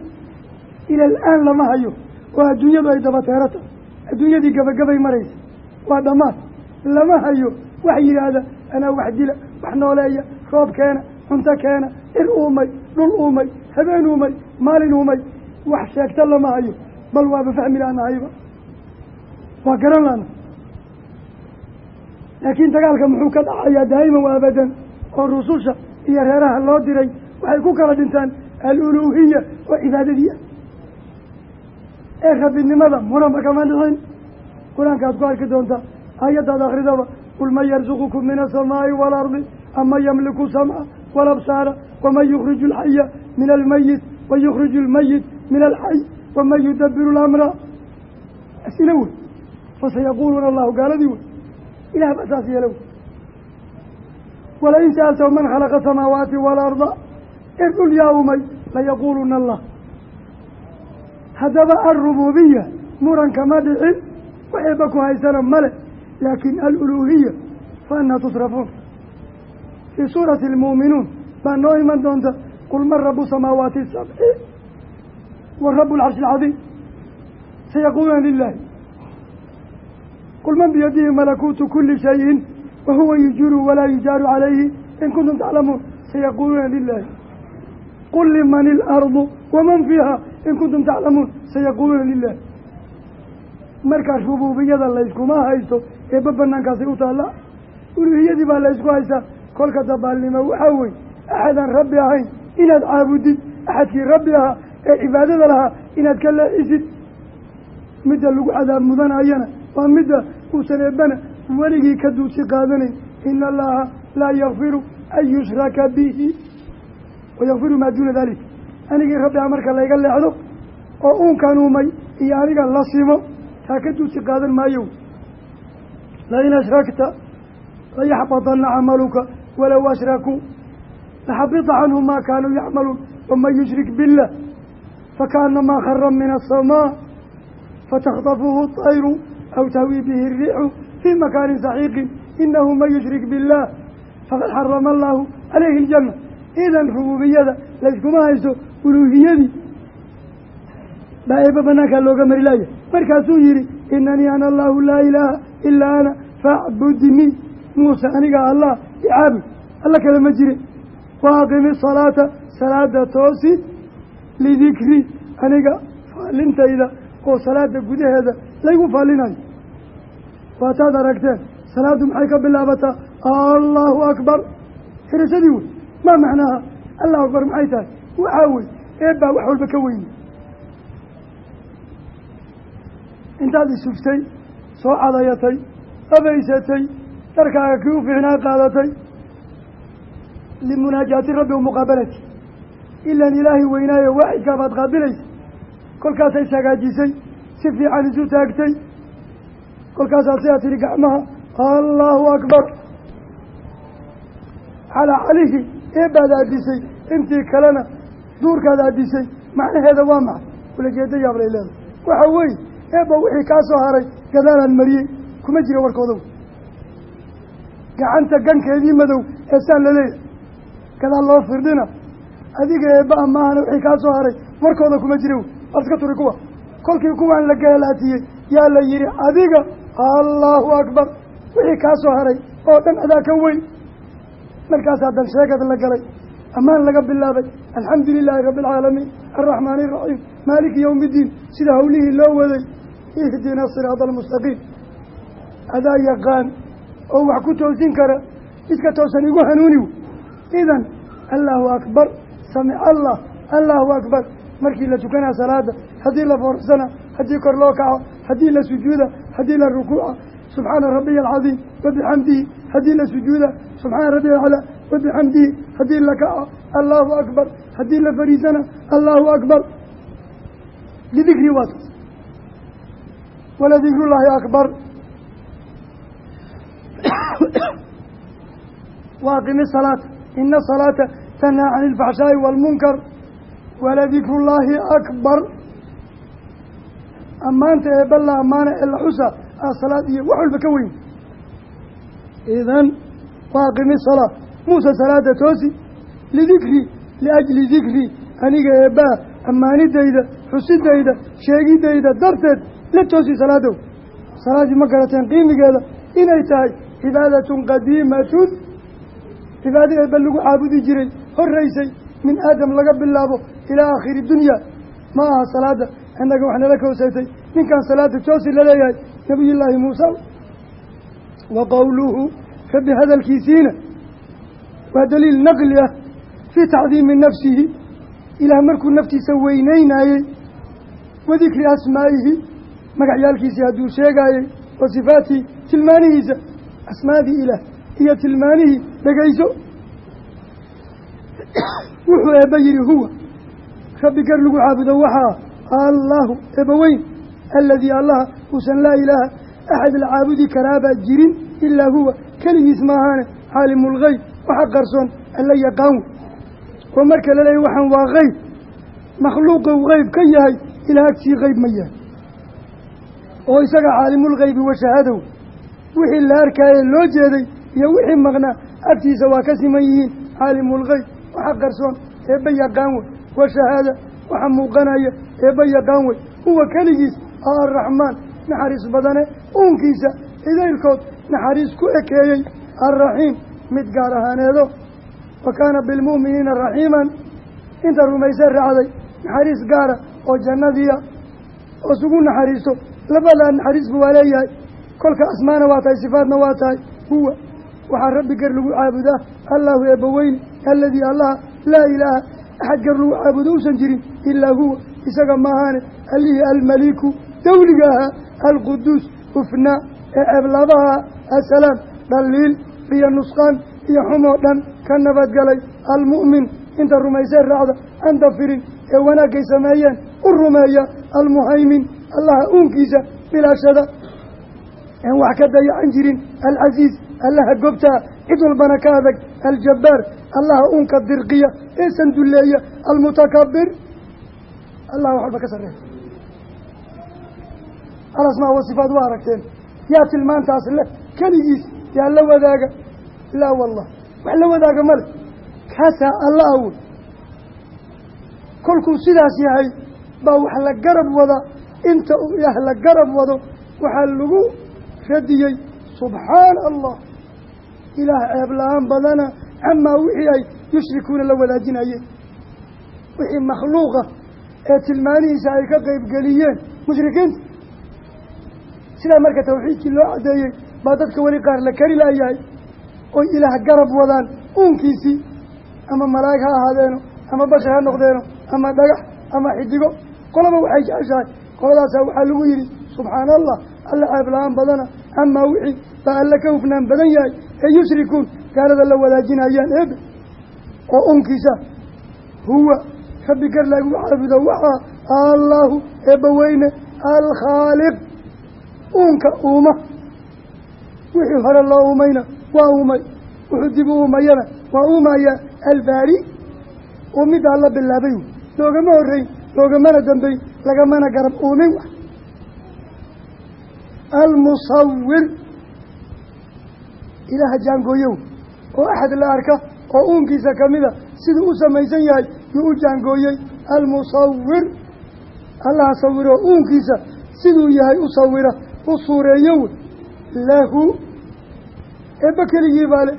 Ila al-aan lama hayo oo adduunyadu ay dabateerata adduunyadii gabagabay maraysa waa dhammaad lama hayo wax yidhaahda anaa wax dila wax nooleeya roob keena cunto keena ir uumay dhul uumay habeen uumay maalin uumay wax sheegta lama hayo bal waaba fahmi laanahayba waa garan laana laakiin dagaalka muxuu ka dhacayaa daa'iman wa abadan oo rususha iyo reeraha loo diray waxay ku kala dhintaan aluluuhiya oo cibaadadii ah ee rabbinimada munaba kama dhicin qur'aankaad ku arki doontaa aayaddaad akridaba qul man yarzuqukum min asamaa'i waalardi ama yamliku samca walabsaara waman yukhriju alxaya min almayit wa yukhriju almayit min alxay waman yudabiru lamra asila wey fasayaquuluuna allahu gaaladii wey ilah baa saas yeela wey walain sa'altahu man khalaqa samaawaati waalarda ir dhul yaa umay layaquuluna allah haddaba alrubuubiya muranka ma dhicin waxayba ku haysana male laakin aluluuhiya fa anaa tusrafuun fii suurati almu'minuun baa noo iman doonta qul man rabu samaawaati sabci wa rabu alcarshi alcadiim sayaquuluuna lilahi qul man biyadihi malakuutu kuli shayin wa huwa yujiru walaa yujaaru calayhi in kuntum taclamuun sayaquuluuna lilahi qul liman ilardu waman fiiha in kuntum taclamuun sayaquuluuna lilahi markaas rubuubiyada layskuma haysto eebba banaankaasay u taalla? Uluhiyadii baa laysku haystaa kolka dabaalnimo waxaa wey axadaan rabbi ahayn inaad caabudid axadkii rabbi ahaa ee cibaadada lahaa inaad ka leexisid midda lagu cadaab mudanayana waa midda uusan eebbana weligii ka duusi qaadanayn. Ina allaha laa yakfiru an yushraka bihi wayakfiru maa duuna dalik anigii rabbi a marka layga leexdo oo uunkan uumay iyo aniga la simo taa ka duusi qaadan maayo lain ashrakta layaxbaطana camaluka walow ashrakuu laxabita canhum maa kaanuu yacmaluun waman yushrik biاllah fakaanamaa khara min aلsamaa fatakطafuhu الطayru aw tahwii bihi الriixu fii makaanin saxiiqin inahu man yushrik biاllah faqad xarama allahu calayhi اljana idan rububiyada layskuma haysto uluuhiyadii baa eeba banaankaa looga mari laaya markaasuu yihi inanii ana allahu laa ilaaha ilaa ana faacbudnii muuse aniga allah icaabud alla kale ma jire wa aqimi salaata salaada toosi lidikri aniga faallintayda oo salaada gudaheeda laygu faallinayo waataad aragteen salaaddu maxay ka bilaabataa? Allahu akbar. Xirashadii wey maa macnaaha allahu akbar maxay tahay? Waxaa wey eebbaa wax walba ka weyni intaad isuftay soo cadayatay abaysatay darkaaga kii u fiicnaa qaadatay. Limunaajaati rabbi umuqaabalati ilan ilaahay weynaayo waaxidkaa baad qaabilaysa kolkaasay ishagaajisay si fiican isu taagtay. Kolkaasaa sidaa tihi gacmaha allahu akbar. Calaa calihi eebbaad aadisay intii kalena duurkaad aadisay macnaheeda waa maxay ulajeeda yaablay leedahay. Waxa weeye eebba wixii kaa soo haray gadaalaan mariyey kuma jira warkooda gacanta gankeedii madow ee saa la leeyahay gadaal loo firdhina. Adiga eebba-a maahana wixii kaa soo haray warkooda kuma jira wey waad iska turi kuwa. Kolkii kuwaan la galaatiyey yaa la yihi adiga allahu akbar. Wixii kaa soo haray oo dhan adaa ka weyn. Markaasaa dan sheegad la galay ammaan laga bilaabay. Alxamdu lilaahi rabbi alcaalamiin alraxmaani iraxiim maaliki yowmi iddiin sida hawlihii loo waday. Ihdina siraada almustaqiim adaa yaqaan oo wax ku toosin kara jidka toosan igu hanuuni wey idan allahu akbar. Samic allah allahu akbar. Markii la tukanaa salaada haddii la foorsana haddii kor loo kaco haddii la sujuuda haddii la rukuuca subxaana rabbiya alcadiim wabixamdihi haddii la sujuuda subxaana rabbiya alcalaa wabixamdihi haddii la kaco allahu akbar. Haddii la fariisana allahu akbar. Lidikri waa taas waladikrullaahi akbar. Waaqimi salaata. Ina salaata tanhaa cani ilfaxshaa'i waalmunkar waladikrullaahi akbar. Ammaanta eebba la ammaana ee la xusa aa salaad iyo wax walba ka weyn. Idan waaqimi salaa muuse salaada toosi lidikri liajli dikri aniga eebbaa ammaanidayda xusidayda sheegidayda darteed la toosi salaadow salaaddii ma garateen qiimigeeda inay tahay cibaadatun qadiimatun. Cibaado eebba lagu caabudi jiray horraysay min aadam laga bilaabo ilaa aakhiri dunya. Ma aha salaada innaga wax nala kowsatay ninkan salaada toosi la leeyahay nabiyullaahi muuse wa qowluhu rabbi hadalkiisiina waa daliil naqli ah fii tacdiimi nafsihi. Ilaah markuu naftiisa weyneynaayey wa dikri asmaa'ihi magacyaalkiisii hadduu sheegaayey wa sifaatihi tilmaanihiisa asmaadii ilaah iyo tilmaanihii dhegayso wuxuu eebba yihi huwa rabbi gar lagu caabudo waxaa allahu eebba weyn aladii allaha uusan laa ilaaha axad la caabudi karaabaa jirin ilaa huwa keligiis maahaane caalimulgeyb waxa qarsoon alla yaqaan. Oo marka laleeyahy waxaan waa geyb makhluuqou geyb ka yahay ilaa agtii geyb ma yahay. Oo isaga caalimulgeybi washahadow wixii la arkaaye loo jeeday iyo wixii maqnaa agtiisa waa ka siman yihiin caalimulgeyb waxa qarsoon eebba yaqaan wey. Washahaada waxa muuqanaya eebba yaqaan wey. Huwa keligiis aa arraxmaan naxariis badane uunkiisa idaylkood naxariis ku ekeeyey alraxiim mid gaar ahaaneedo wa kaana bilmu'miniina raxiiman. Inta rumayse raacday naxariis gaara oo jannadiia oo isugu naxariisto labadaa naxariisba waa leeyahay. Kolka asmaana waa tahay sifaadna waa tahay. Huwa waxaa rabbi gar lagu caabudaa. Allahu eebbaweyne aladii allaha laa ilaaha axad gar lagu caabudo uusan jirin ilaa huwa. Isaga maahaane allihii almaliku dawliga ahaa alquduus hufnaa ee ceeblabaha asalaam dhaliil iyo nusqaan iyo xumoo dhan ka nabadgalay almu'min. Inta rumaysee raacda aan dafirin ee wanaaggay sameeyeen u rumeeya almuhaymin allaha uunkiisa bilaashada. Een wax ka dayacan jirin alcasiiz allaha gobtaa cid walbana ka adag aljabbaar allaha uunka dirqiya ee sandulleeya almutakabir allah wax walba ka sarreeya alasmaa wa waa aragteen. Yaa tilmaantaas leh keligiis yaa la wadaaga? Laa wallah wax la wadaaga male kaasaa alla awood kolkuu sidaas yahay baa wax la garab wada inta uu ilaah la garab wado waxaa lagu radiyey subxaana allah ilaah ceeb la'aan badana camaa wixii ay yushrikuuna la wadaajinayeen. Wixii makhluuqa ee tilmaanihiisa ay ka qeybgeliyeen mushrikiinta. Sidaa marka tawxiidkii loo caddeeyey baa dadka weli qaar la kari laayahay oy ilaah garab wadaan uunkiisii ama malaa'ig ha ahaadeeno ama bashar ha noqdeeno ama dhagax ama xidigo. Qolaba waxay jeceshahay. Qoladaasaa waxaa lagu yidhi subxaana allah alla ceeb la'aan badana amaa wixii baa alla ka hufnaan badan yahay ee yushrikuun. Gaalada la wadaajinayaan eebe oo uunkiisa huwa rabbi gar lagu caabudo waxaa allaahu eebbaweyne alkhaaliq. Uunka uuma wixii hore loo uumayna waa uumay wuxuu dib u uumayana waa uumaya albaari uu middaa la bilaabay. Loogama horreyn loogamana dambeyn lagamana garab uumin wax almusawir ilaaha jaangooyow oo axad la arka oo uunkiisa kamida siduu u samaysan yahay yuu u jaangooyey. Almusawir allaha sawiroo uunkiisa siduu yahay u sawira u suureeyo wey lahu. Eebba keligii baa le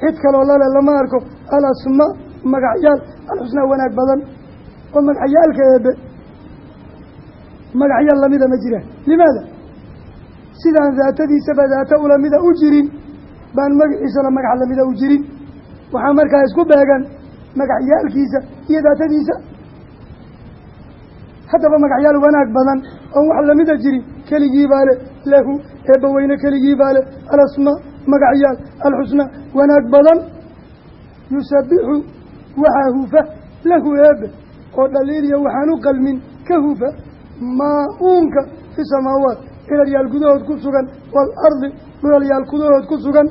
cid kaloo lale lama arko. Alasmaa magacyaal alxusnaa wanaag badan. Oo magacyaalka eebe magacyaal lamida ma jiraan limaada? Sidaan daatadiisaba daata ulamida u jirin. Baan magaciisana magac lamida u jirin. Waxaa markaa isku beegan magacyaalkiisa iyo daatadiisa haddaba magacyaal wanaag badan oon wax lamida jirin keligii baa le lahu eebbaweyne keligii baa le alasmaa magacyaal alxusnaa wanaag badan yusabixu waxaa hufa lahu eebe oo dhaliiliya waxaan u qalmin ka hufa maa uunka fi samaawaat cilalyaal gudahood ku sugan waalardi dhulalyaal gudahood ku sugan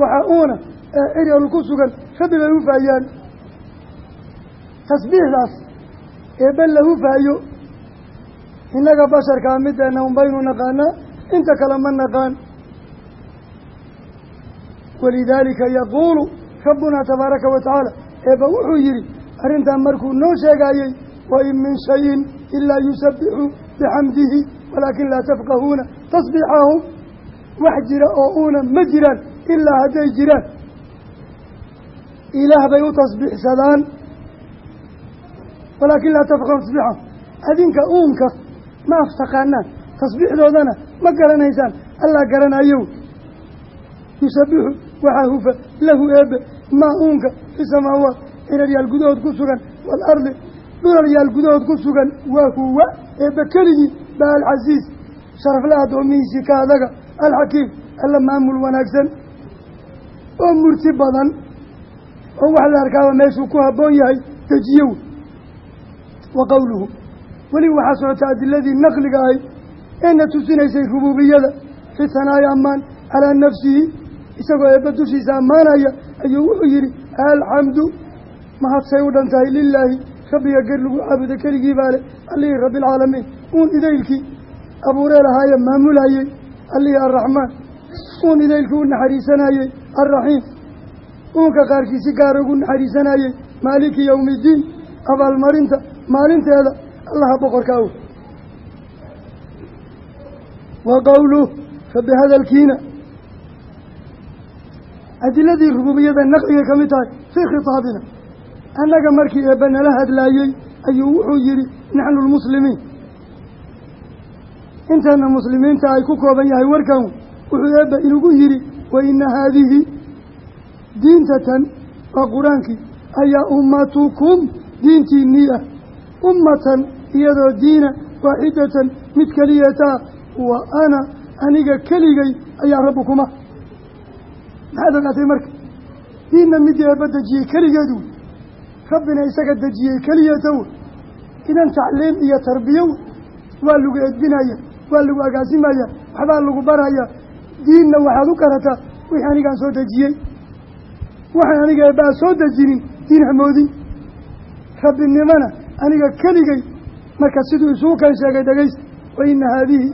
waxaa uuna ee ciral ku sugan rabbi bay hufaayaan tasbiixdaas eebbe la hufaayo innaga basharkaa mideenna un baynu naqaanaa inta kale ma naqaan. Walidaalika yaquulu rabbunaa tabaaraka wa tacaala eebba wuxuu yidhi arrintan markuu noo sheegaayey wain min shayin ilaa yusabbixu bixamdihi walaakin laa tafqahuuna tasbiixahum wax jira oo uuna ma jiraan ilaa hadday jiraan. Ilaah bay u walaakin laa tafqahuuna tasbiixahum adinka uunka ma aftaqaanaan tasbiixdoodana ma garanaysaan. Allah garanayo yusabbixu waxaa hufa lahu eebe maa uunka fi samaawaat ciraryaal gudahood ku sugan waalardi dhulalyaal gudahood ku sugan waa huwa eebbe keligii baa alcasiiz sharafle addoomihiisii ka adaga alxakiim alla maamul wanaagsan. Oo murti badan oo wax la arkaaba meeshuu ku habboon yahay dejiyow wa qowluhu weli waxaa socota adiladii naqliga ahay eena tusinaysay rubuubiyada fi hanaa'i ammaan calaa nafsihi isagoo eebba dushiisa ammaanaya ayuu wuxuu yidhi alxamdu mahadsay u dhan tahay lilaahi rabbiga ger lagu caabuda keligii baa le allihii rabbialcaalamiin uun idaylkii abuuree lahaaye maamulayey allihii arraxmaan uun idaylkii u naxariisanayey alraxiim uunka qaarkii si gaara ugu naxariisanayey maaliki yowmi iddiin abaalmarinta maalinteeda allaha boqorka aw wa qowluh rabbi hadalkiina adiladii rububiyada naqligay ka mid tahay fii khitaabina annaga markii eebbe nala hadlaayey ayuu wuxuu yidhi naxnu lmuslimiin intana muslimiinta ay ku kooban yahay warkan wuxuu eebbe inugu yidhi wa ina haadihi diintatan waa qur'aankii ayaa ummatukum diintiinnii ah ummatan iyadoo diina waaxidatan mid keliyataa wa ana aniga keligay ayaa rabbukuma. Maxaad ogaatay marka? Diinna midii eebba dejiyey keligeedu rabbina isaga dejiyey keliyata wey idan tacliim iyo tarbiyo wey waa lagu edbinaya waa lagu agaasimaya waxbaa lagu baraya. Diinna waxaad u garataa wixii anigaan soo dejiyey. Waxaan aniga eebbaa soo dejinin diin hamoodin rabbinimona aniga keligay marka siduu isugu kan sheegay dhegaysta wa ina haadihi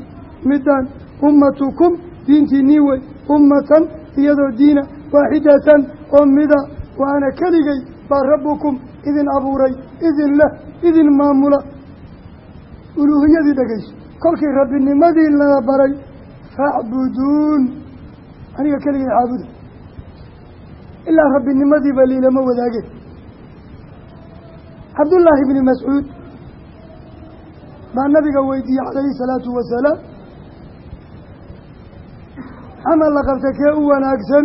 midaan ummatukum diintiinii wey ummatan iyadoo diina waaxidatan oo mida wa ana keligay baa rabbukum idin abuuray idin leh idin maamula. Uluuhiyadii dhegayso kolkii rabbinimadii lana baray facbuduun aniga keligay caabuda ilaa rabbinimadiiba liilama wadaageen. Cabdullaahi ibni mascuud baa nabiga weydiiyey calayhi salaatu wasalaam xamal la qabta kee u wanaagsan?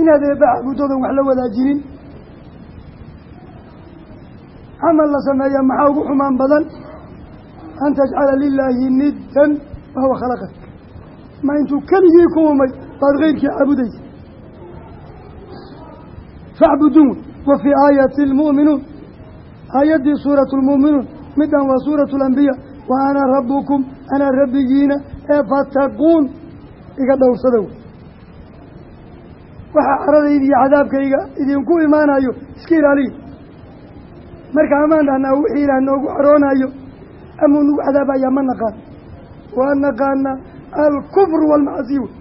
Inaad eebba caabudodan wax la wadaajinin. Camal la sameeya maxaa ugu xumaan badan? An tajcala lilaahi niddan wahuwa khalaqak. Ma intuu keligii ku umay baad keyrkii caabudaysa. Facbuduun wa fii aayati almu'minuun aayaddii suuratu lmu'minuun middan waa suuratu alambiya wa ana rabbukum ana rabbigiina ee fattaquun iga dhowrsada wey waxaa caradayda iyo cadaabkayga idinku imaanayo iska ilaaliya marka amaan dhahnaa wixii ilaah noogu caroonayo amuu nagu cadaabayaa ma naqaan. Waa naqaana alkufru waalmacasi wey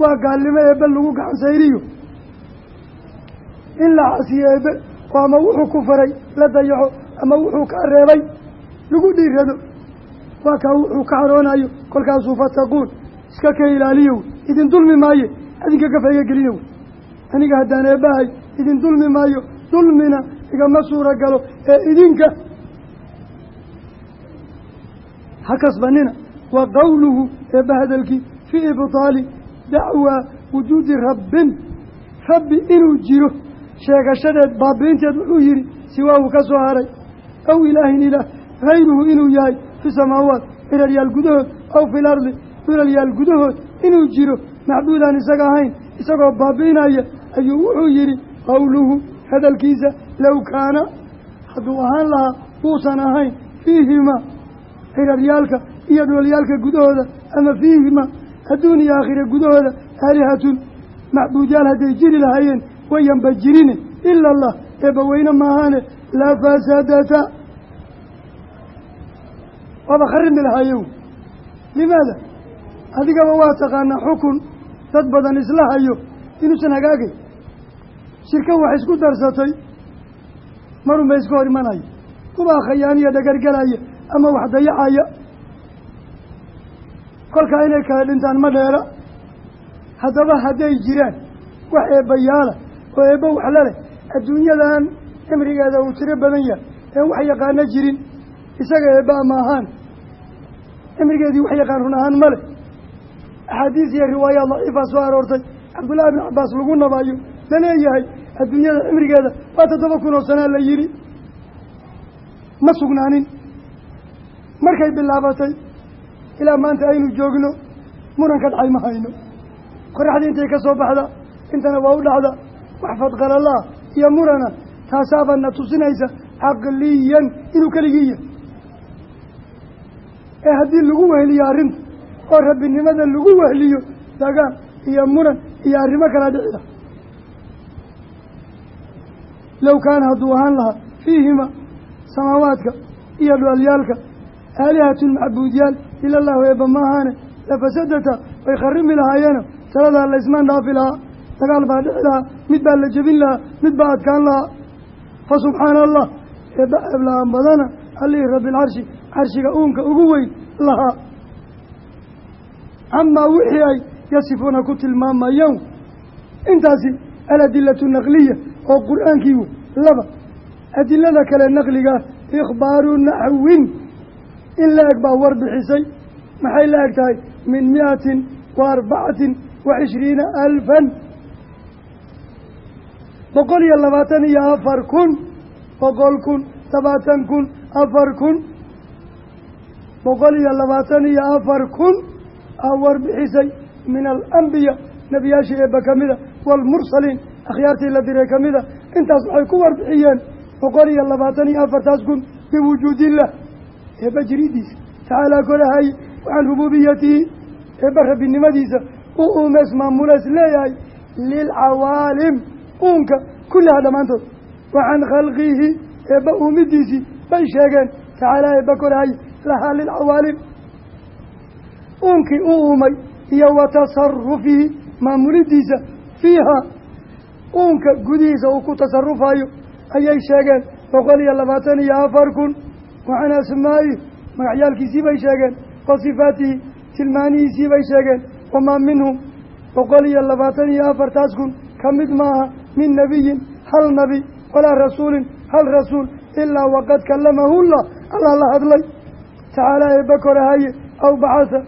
waa gaalnimo eebbe lagu gacan sayriyo in la casiyo eebbe oo ama wuxuu ku faray la dayaco ama wuxuu ka reebay lagu dhiirado waa kaa wuxuu ka caroonayo kolkaasuu fattaquun iska ka ilaaliyo idin dulmi maaye adinka gafayga geliyo aniga haddaan eebbahay idin dulmi maayo dulmina igama suura galo ee idinka. Ha kasbanina wa qowluhu eebba hadalkii fii ibtaali dacwaa wujuudi rabbin rabbi inuu jiro sheegashadeed baabiinteed wuxuu yidhi siwaahu ka soo haray. Aw ilaahin ilaah hayruhu inuu yahay fi samaawaat iraryaal gudahood aw fi lardi iraryaal gudahood inuu jiro. Macbuudaan isaga ahayn isagoo baabi'inaya ayuu wuxuu yidhi qowluhu hadalkiisa low kaana hadduu ahaan lahaa uusan ahayn fiihimaa xiraryaalka iyo dhoolyaalka gudahooda ama fiihimaa adduun iyo aakhira gudahooda aalihatun macbuudyaal hadday jiri lahaayeen wayanba jirine ila allah eebbaweyne maahaane laa fasadata waaba kharimi lahaaye limaada? Adigaba waa taqaanaa xukun dad badan isla hayo inuusan hagaagay shirka wax isku darsatay marun bay iska hor imanaya. Kubaa khayaaniya dhagargalaya ama wax dayacaya. Kolkaa inay kala dhintaan ma dheera. Haddaba hadday jiraan wax eebbayaala oo eebba wax la leh adduunyadan cimrigeeda uu tiro badan yahay. Ee wax yaqaano jirin isaga eebba ma ahaan. Cimrigeedii wax yaqaan run ahaan ma leh. Axaadiis iyo riwaayaad daciifaa soo aroortay. Cabdullaahi bin cabbaas lagu nabaayo la leeyahay adduunyada cimrigeeda waa toddoba kun oo sanaa la yidhi ma sugnaanin. Markay bilaabatay ilaa maanta aynu joogno muran ka dhacay ma hayno. Qoraxdii intay ka soo baxda intana waa u dhacda wax fadqalalaa iyo murana taasaabana tusinaysa caqliyan inuu keligii yahay. Ee haddii lagu weheliyo arrinta oo rabbinimada lagu wehliyo dagaal iyo muran iyo arrimo kala dhicida. Low kaana hadduu ahaan lahaa fiihima samaawaadka iyo dhaalyaalka aalihatun macbuudyaal ila allahu eebba ma ahaane lafasadata way kharimi lahaayeeno taladaa la ismaan dhaafi lahaa dagaal baa dhici lahaa mid baa la jebin lahaa mid baa adkaan lahaa. Fa subxaana allah eebba ceebla-aan badana allihii rabbiilcarshi carshiga uunka ugu weyn lahaa. Camaa wixii ay yasifuuna ku tilmaamayaan intaasi aladilatu naqliya oo qur'aankii laba adilada kale naqligaa ikhbaaru naxwin in la eg baa war bixisay maxay la eg tahay? Min miatin wa arbacatin wa cishriina alfan boqol iyo labaatan iyo afar kun boqol kun labaatan kun afar kun boqol iyo labaatan iyo afar kun aa warbixisay min alambiya nebiyaashii eebba ka mida waalmursaliin akhyaartii la diray ka mida intaas waxay ku warbixiyeen boqol iyo labaatan iyo afartaas kun biwujuudillah eebba jiridiisa tacaalaa korahay wacan rububiyatihi eebba rabbinimadiisa u uumees maamulees leeyahay lilcawaalim uunka kullaha dhammaantood. Wa can khalqihi eebba uumidiisii bay sheegeen. Tacaalaa eebba korahay lahaa lilcawaalim uunkii u uumay iyo wa tasarufihi maamulidiisa fiiha. Uunka gudihiisa uu ku tasarufayo ayay sheegeen boqol iyo labaatan iyo afar kun. Wa can asmaa'ihi magacyaalkiisii bay sheegeen. Wa sifaatihi tilmaanihiisii bay sheegeen. Wamaa minhum boqol iyo labaatan iyo afartaas kun. Ka mid maaha min nebiyin hal nabi walaa rasuulin hal rasuul ilaa waqad kallamahullah allah. La hadlay. Tacaalaa eebba korahaye aw baxasa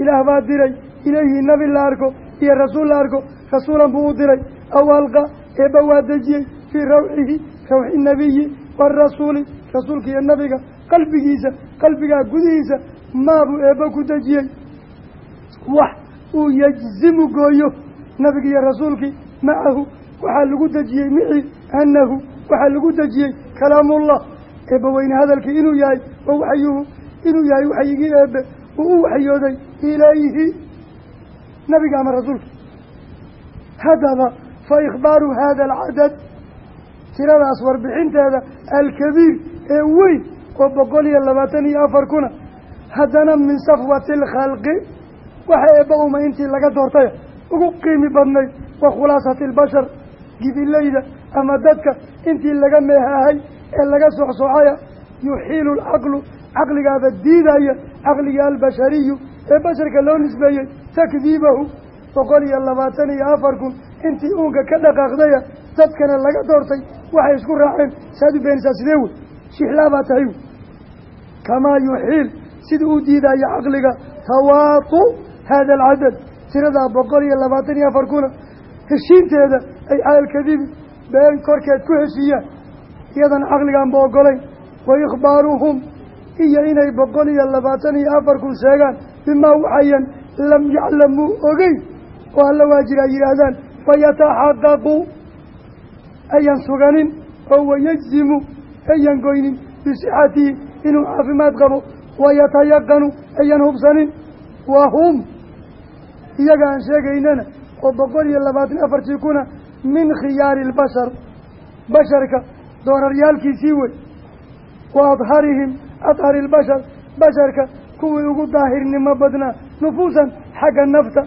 ilaah baa diray. Ilayhi nabi la arko iyo rasuul la arko. Rasuulan buu u diray. Aw alqa eebba waa dejiyey fii rawxihi rawxi nabiyi waarasuuli rasuulka iyo nabiga qalbigiisa qalbigaa gudihiisa maabuu eebba ku dejiyey. Wax uu yajzimu gooyo nabiga iyo rasuulkii macahu waxaa lagu dejiyey micii annahu. Waxaa lagu dejiyey kalaamullah. Eebba weyne hadalkii inuu yahay wa waxyuhu inuu yahay waxyigii eebbe uu u waxyooday ilayhi. Nabiga ama rasuulka. Haddaba fa ikhbaaru hada alcadad. Tiradaas warbixinteeda alkabiir ee weyn oo boqol iyo labaatan iyo afar kuna. Haddana min safwati alkhalqi waxa eebba uma intii laga doortaya ugu qiimi badnayd wa khulaasati albashar gibilayda ama dadka intii laga meehaahay ee laga socsocaya yuxiilu alcaqlu caqligaaba diidaya caqliga albashariyu ee basharka loo nisbeeyey takdiibahu boqol iyo labaatan iyo afar kun. Intii uunka ka dhaqaaqdaya dadkana laga doortay waxay isku raaceen saad u beenaysaa sidee wey shixlaabaa tahay wey kamaa yuxiil sida u diidaya caqliga tawaatu hada alcadad tiradaa boqol iyo labaatan iyo afar kuna heshiinteeda ay caalkadibi been korkeed ku heshiiyaan iyadan caqligaanba ogolayn wa ikhbaaruhum iyo inay boqol iyo labaatan iyo afar kun sheegaan bimaa waxayan lam yaclamuu ogeyn oo alla waajir ay yidhaahdaan fayataxaqaquu ayan suganin oo wayajzimu ayan goynin bisixatihi inuu caafimaad qabo. Wayatayaqanu ayan hubsanin. Wa hum iyaga aan sheegaynana oo boqol iyo labaatan afartii kuna min khiyaari albashar basharka dooraryaalkiisii wey. Wa adharihim adhari ilbashar. Basharka kuwii ugu daahirnimo badnaa. Nufuusan xagga nafta.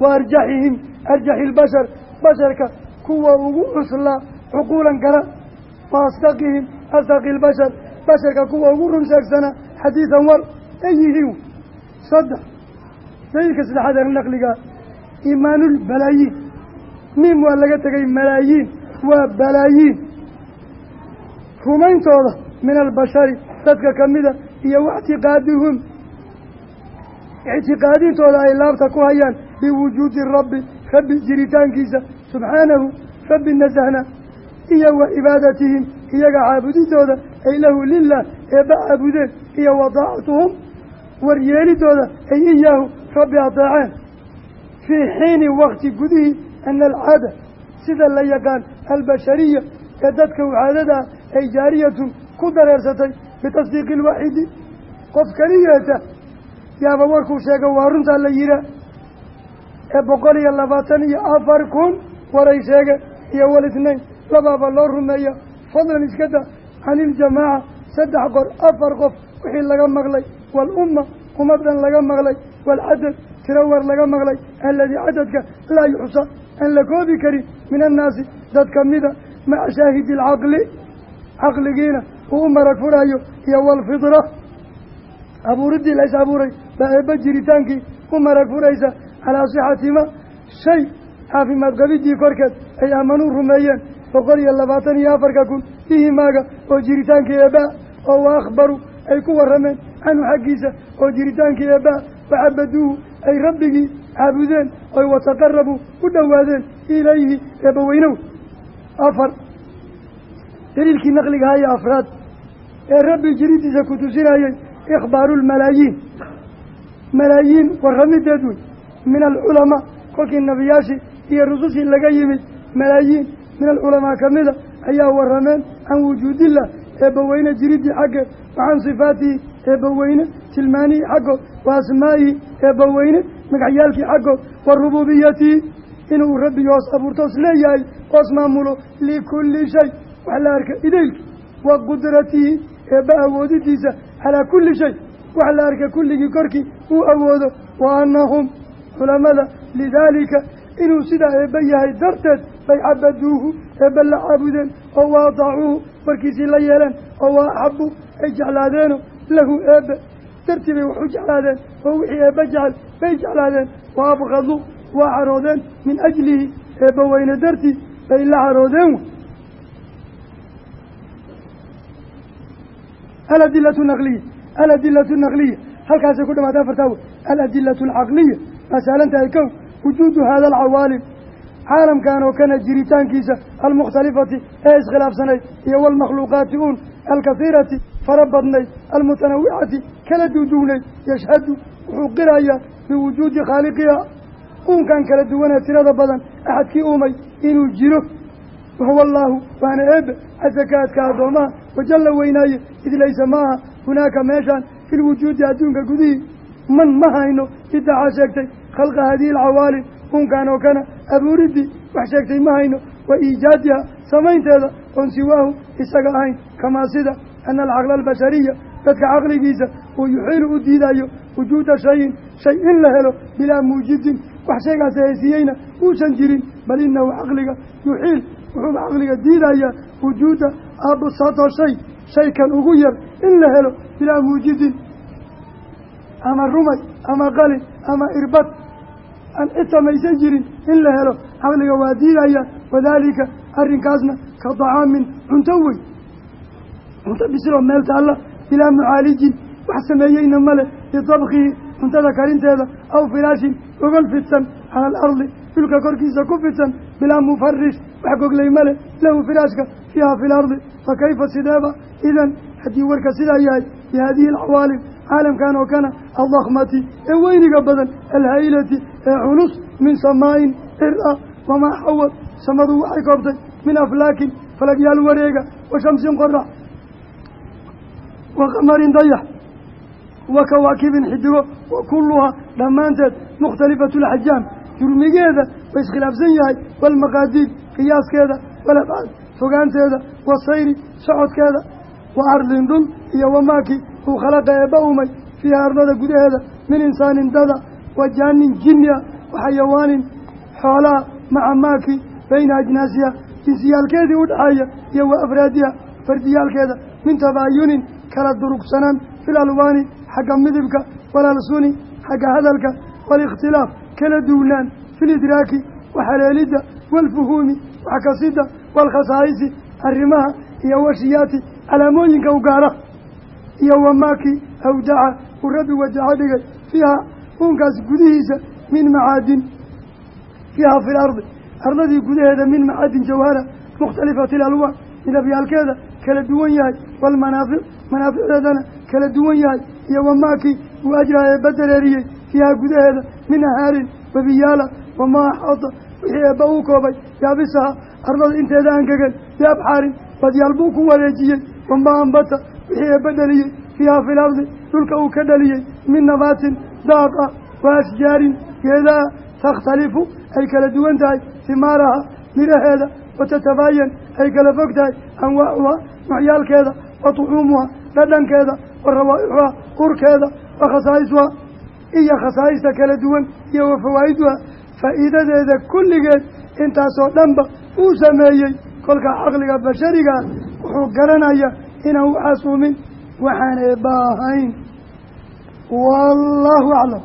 Wa arjaxihim arjaxi ilbashar. Basharka kuwa ugu cuslaa cuquulan kala wa asdaqihim asdaqi ilbashar. Basharka kuwa ugu run sheegsanaa xadiidan war. Ay yihiin saddex. Daliilka saddexaad ee miim waa laga tegay malaayiin waa balaayiin. Rumayntooda min albashari dadka kamida iyo waictiqaadihum ictiqaadintooda ay laabta ku hayaan biwujuudi rabbi rabbi jiritaankiisa subxaanahu rabbi nasahna iyo wa cibaadatihim iyaga caabudidooda ay lahu lilah eebba caabudeen iyo wadaacatuhum waryeelidooda ay iyaahu rabbi adeeceen fii xiini wakti gudihii ana alcaada sida la yaqaan albashariya ee dadka ucaadada ah ay jaariyatun ku dareersatay bitasdiiqi ilwaaxidi qof keliyeeta yaaba warkuu sheega waa runtaa la yihaa ee boqol iyo labaatan iyo afar kun waray sheege iyo wal itnayn labaaba loo rumeeya fadlan iska da can iljamaaca saddex qor afar qof wixii laga maqlay waalumma dhan laga maqlay waalcadad tiro war laga maqlay alladii cadadka laa yuxsa aan la koobi karin min annaasi dad kamida maca shaahidi alcaqli caqligiina uu u marag furayo iyo waalfitra abuuriddii la is abuuray baa eebba jiritaankii u marag furaysa calaa sixatima shay caafimaad qabidii korkeed ay aamanuu rumeeyeen boqol iyo labaatan iyo afarka kun bihimaaga oo jiritaankii eebbaa oo wa akhbaru ay ku warrameen canhu xaggiisa oo jiritaankii eebbaa waxabaduuhu ay rabbigii caabudeen oy wataqarabuu u dhowaadeen ilayhi eebbaweynow afar daliilkii naqliga haya afraad ee rabbi jiridiisa ku tusinayey ikhbaaru lmalaayiin malaayiin warramideed wey min alculamaa kolkii nabiyaashii iyo rusushii laga yimid malaayiin min alculamaa ka mida ayaa warrameen can wujuudillah eebbaweyne jiridii xaggeed wa can sifaatihi eebbaweyne tilmaanihii xaggood wa asmaa'ihi eebbaweyne magacyaalkii xaggood wa rubuubiyatihi inuu rabbi hoos abuurtoos leeyahay hoos maamulo likulli shay. Wax la arka idaylkii wa qudratihi eebba awoodidiisa calaa kulli shay. Wax la arka kulligii korkii uu awoodo wa annahum culamada lidaalika inuu sidaa eebba yahay darteed bay cabaduuhu eebba la caabudeen oo waadacuuhu warkiisii la yeeleen oo waa axabu ay jeclaadeeno lahu eebbe dartii bay wax u jeclaadeen oo wixii eebba jecel bay jeclaadeen. Wa abqaduu waa caroodeen min ajlihi eebba weyne dartii bay la caroodeen. Aladilatu naqliya aladilatu naqliya. Halkaasay ku dhamaatay afartaa wey. Aladilatu alcaqliya masaalantahay kow wujuudu hada alcawaalim. Caalamkan oo kana jiritaankiisa almukhtalifati ee iskhilaafsanayd iyo waalmakhluuqaati uun alkahiirati fara badnayd almutanawicati kala duuduwnayd yashhadu wuxuu qirayaa biwujuudi khaaliqiha. Uunkan kala duwanee tirada badan axadkii uumay inuu jiro. Wahuwa allaahu waana eebe casakaadka addoomaha wajalla weynaaye id laysa maaha hunaaka meeshaan fi lwujuudi adduunka gudihii. Man ma hayno idacaa sheegtay khalqa hadihi alcawaalim uunkan oo kana abuuriddii wax sheegtay ma hayno wa iijaadiha samaynteeda oon siwaahu isaga ahayn kamaa ana alcaqla albashariya dadka caqligiisa uu yuxiilu u diidayo wujuuda shayin shay in la helo bilaa muujidin wax shaygaasi haysiiyeyna uusan jirin bal inahu caqliga yuxiil wuxuuba caqliga diidayaa wujuuda absato shay shaykan ugu yar in la helo bilaa muujidin ama rumay ama qalin ama irbad aan cid samaysan jirin in la helo caqliga waa diidaya wadaalika arrinkaasna ka dacaamin cunto wey cunto bisiloo meel taalla bilaa mucaalijin wax sameeyeyna male lidabkihi cuntada karinteeda aw firaashin gogol fidsan cala alardi dhulka korkiisa ku fidsan bilaa mufarish wax goglay male lahu firaashka fiiha fi lardi fa kayfa sideeba idan haddii warka sidaa yahay bi haadihi alcawaalim caalamkan oo kana aldakmati ee weyniga badan alhaylati ee culus min samaa'in cir-a wamaa xawad samadu waxay koobtay min aflaakin falagyaal wareega wa shamsin qorax wa qamarin dayax wa kawaakibin xidigo. Wa kulluhaa dhammaanteed mukhtalifatu alxajaam jurmigeeda way iskhilaafsan yahay. Waalmaqaadiir qiyaaskeeda walabcaad fogaanteeda wasayri socodkeeda. Wa ardin dhul iyo wamaaki uu khalaqa eebba umay. Fiiha ardada gudaheeda min insaanin dada wa jaanin jinnia wa xayawaanin xoolaha maca maaki bayna ajnaasiha jinsiyaalkeedii u dhexeeya iyo wa afraadiha fardiyaalkeeda min tabaayunin kala durugsanaan fil alwaani xagga midibka walalsuni xagga hadalka waalikhtilaaf kala duwnaan fi lidraaki waxaleelidda waalfuhuumi wax kasida waalkhasaa'isi arrimaha iyo washiyaati calaamooyinka u gaara iyo wamaakii awdaca uu rabbi wadaca dhigay fiiha uunkaas gudihiisa min macaadin fiiha fi lardi ardadii gudaheeda min macaadin jawhara mukhtalifati alalwaan midabyaalkeeda kala duwan yahay. Waalmanaafic manaaficdeedana kala duwan yahay. Iyo wamaakii uu ajraa eebba dareeriyey fiiha gudaheeda min ahaarin webiyaala wamaa axaada wixii eebba uu koobay yaabisaha ardada inteeda angegan biabxaarin badyaal buu ku wareejiyey. Wamaa ambata wixii eebba dhaliyey fiiha fi lardi dhulka uu ka dhaliyey min nabaatin daaqa wa ashjaarin. Geedaa takhtalifu ay kala duwan tahay simaaraha midhaheeda watatabaayan ay kala fog tahay anwaacuha nocyaalkeeda wa tuxuumuha dhadhankeeda wa rawaaixuha urkeeda wa khasaa'isuha iyo khasaa'ista kala duwan iyo wa fawaa'iduha faa'iidadeeda kulligeed intaasoo dhanba uu sameeyey kolka caqliga basharigaa wuxuu garanayaa inaan waxaas uumin waxaan eebba ahayn aclam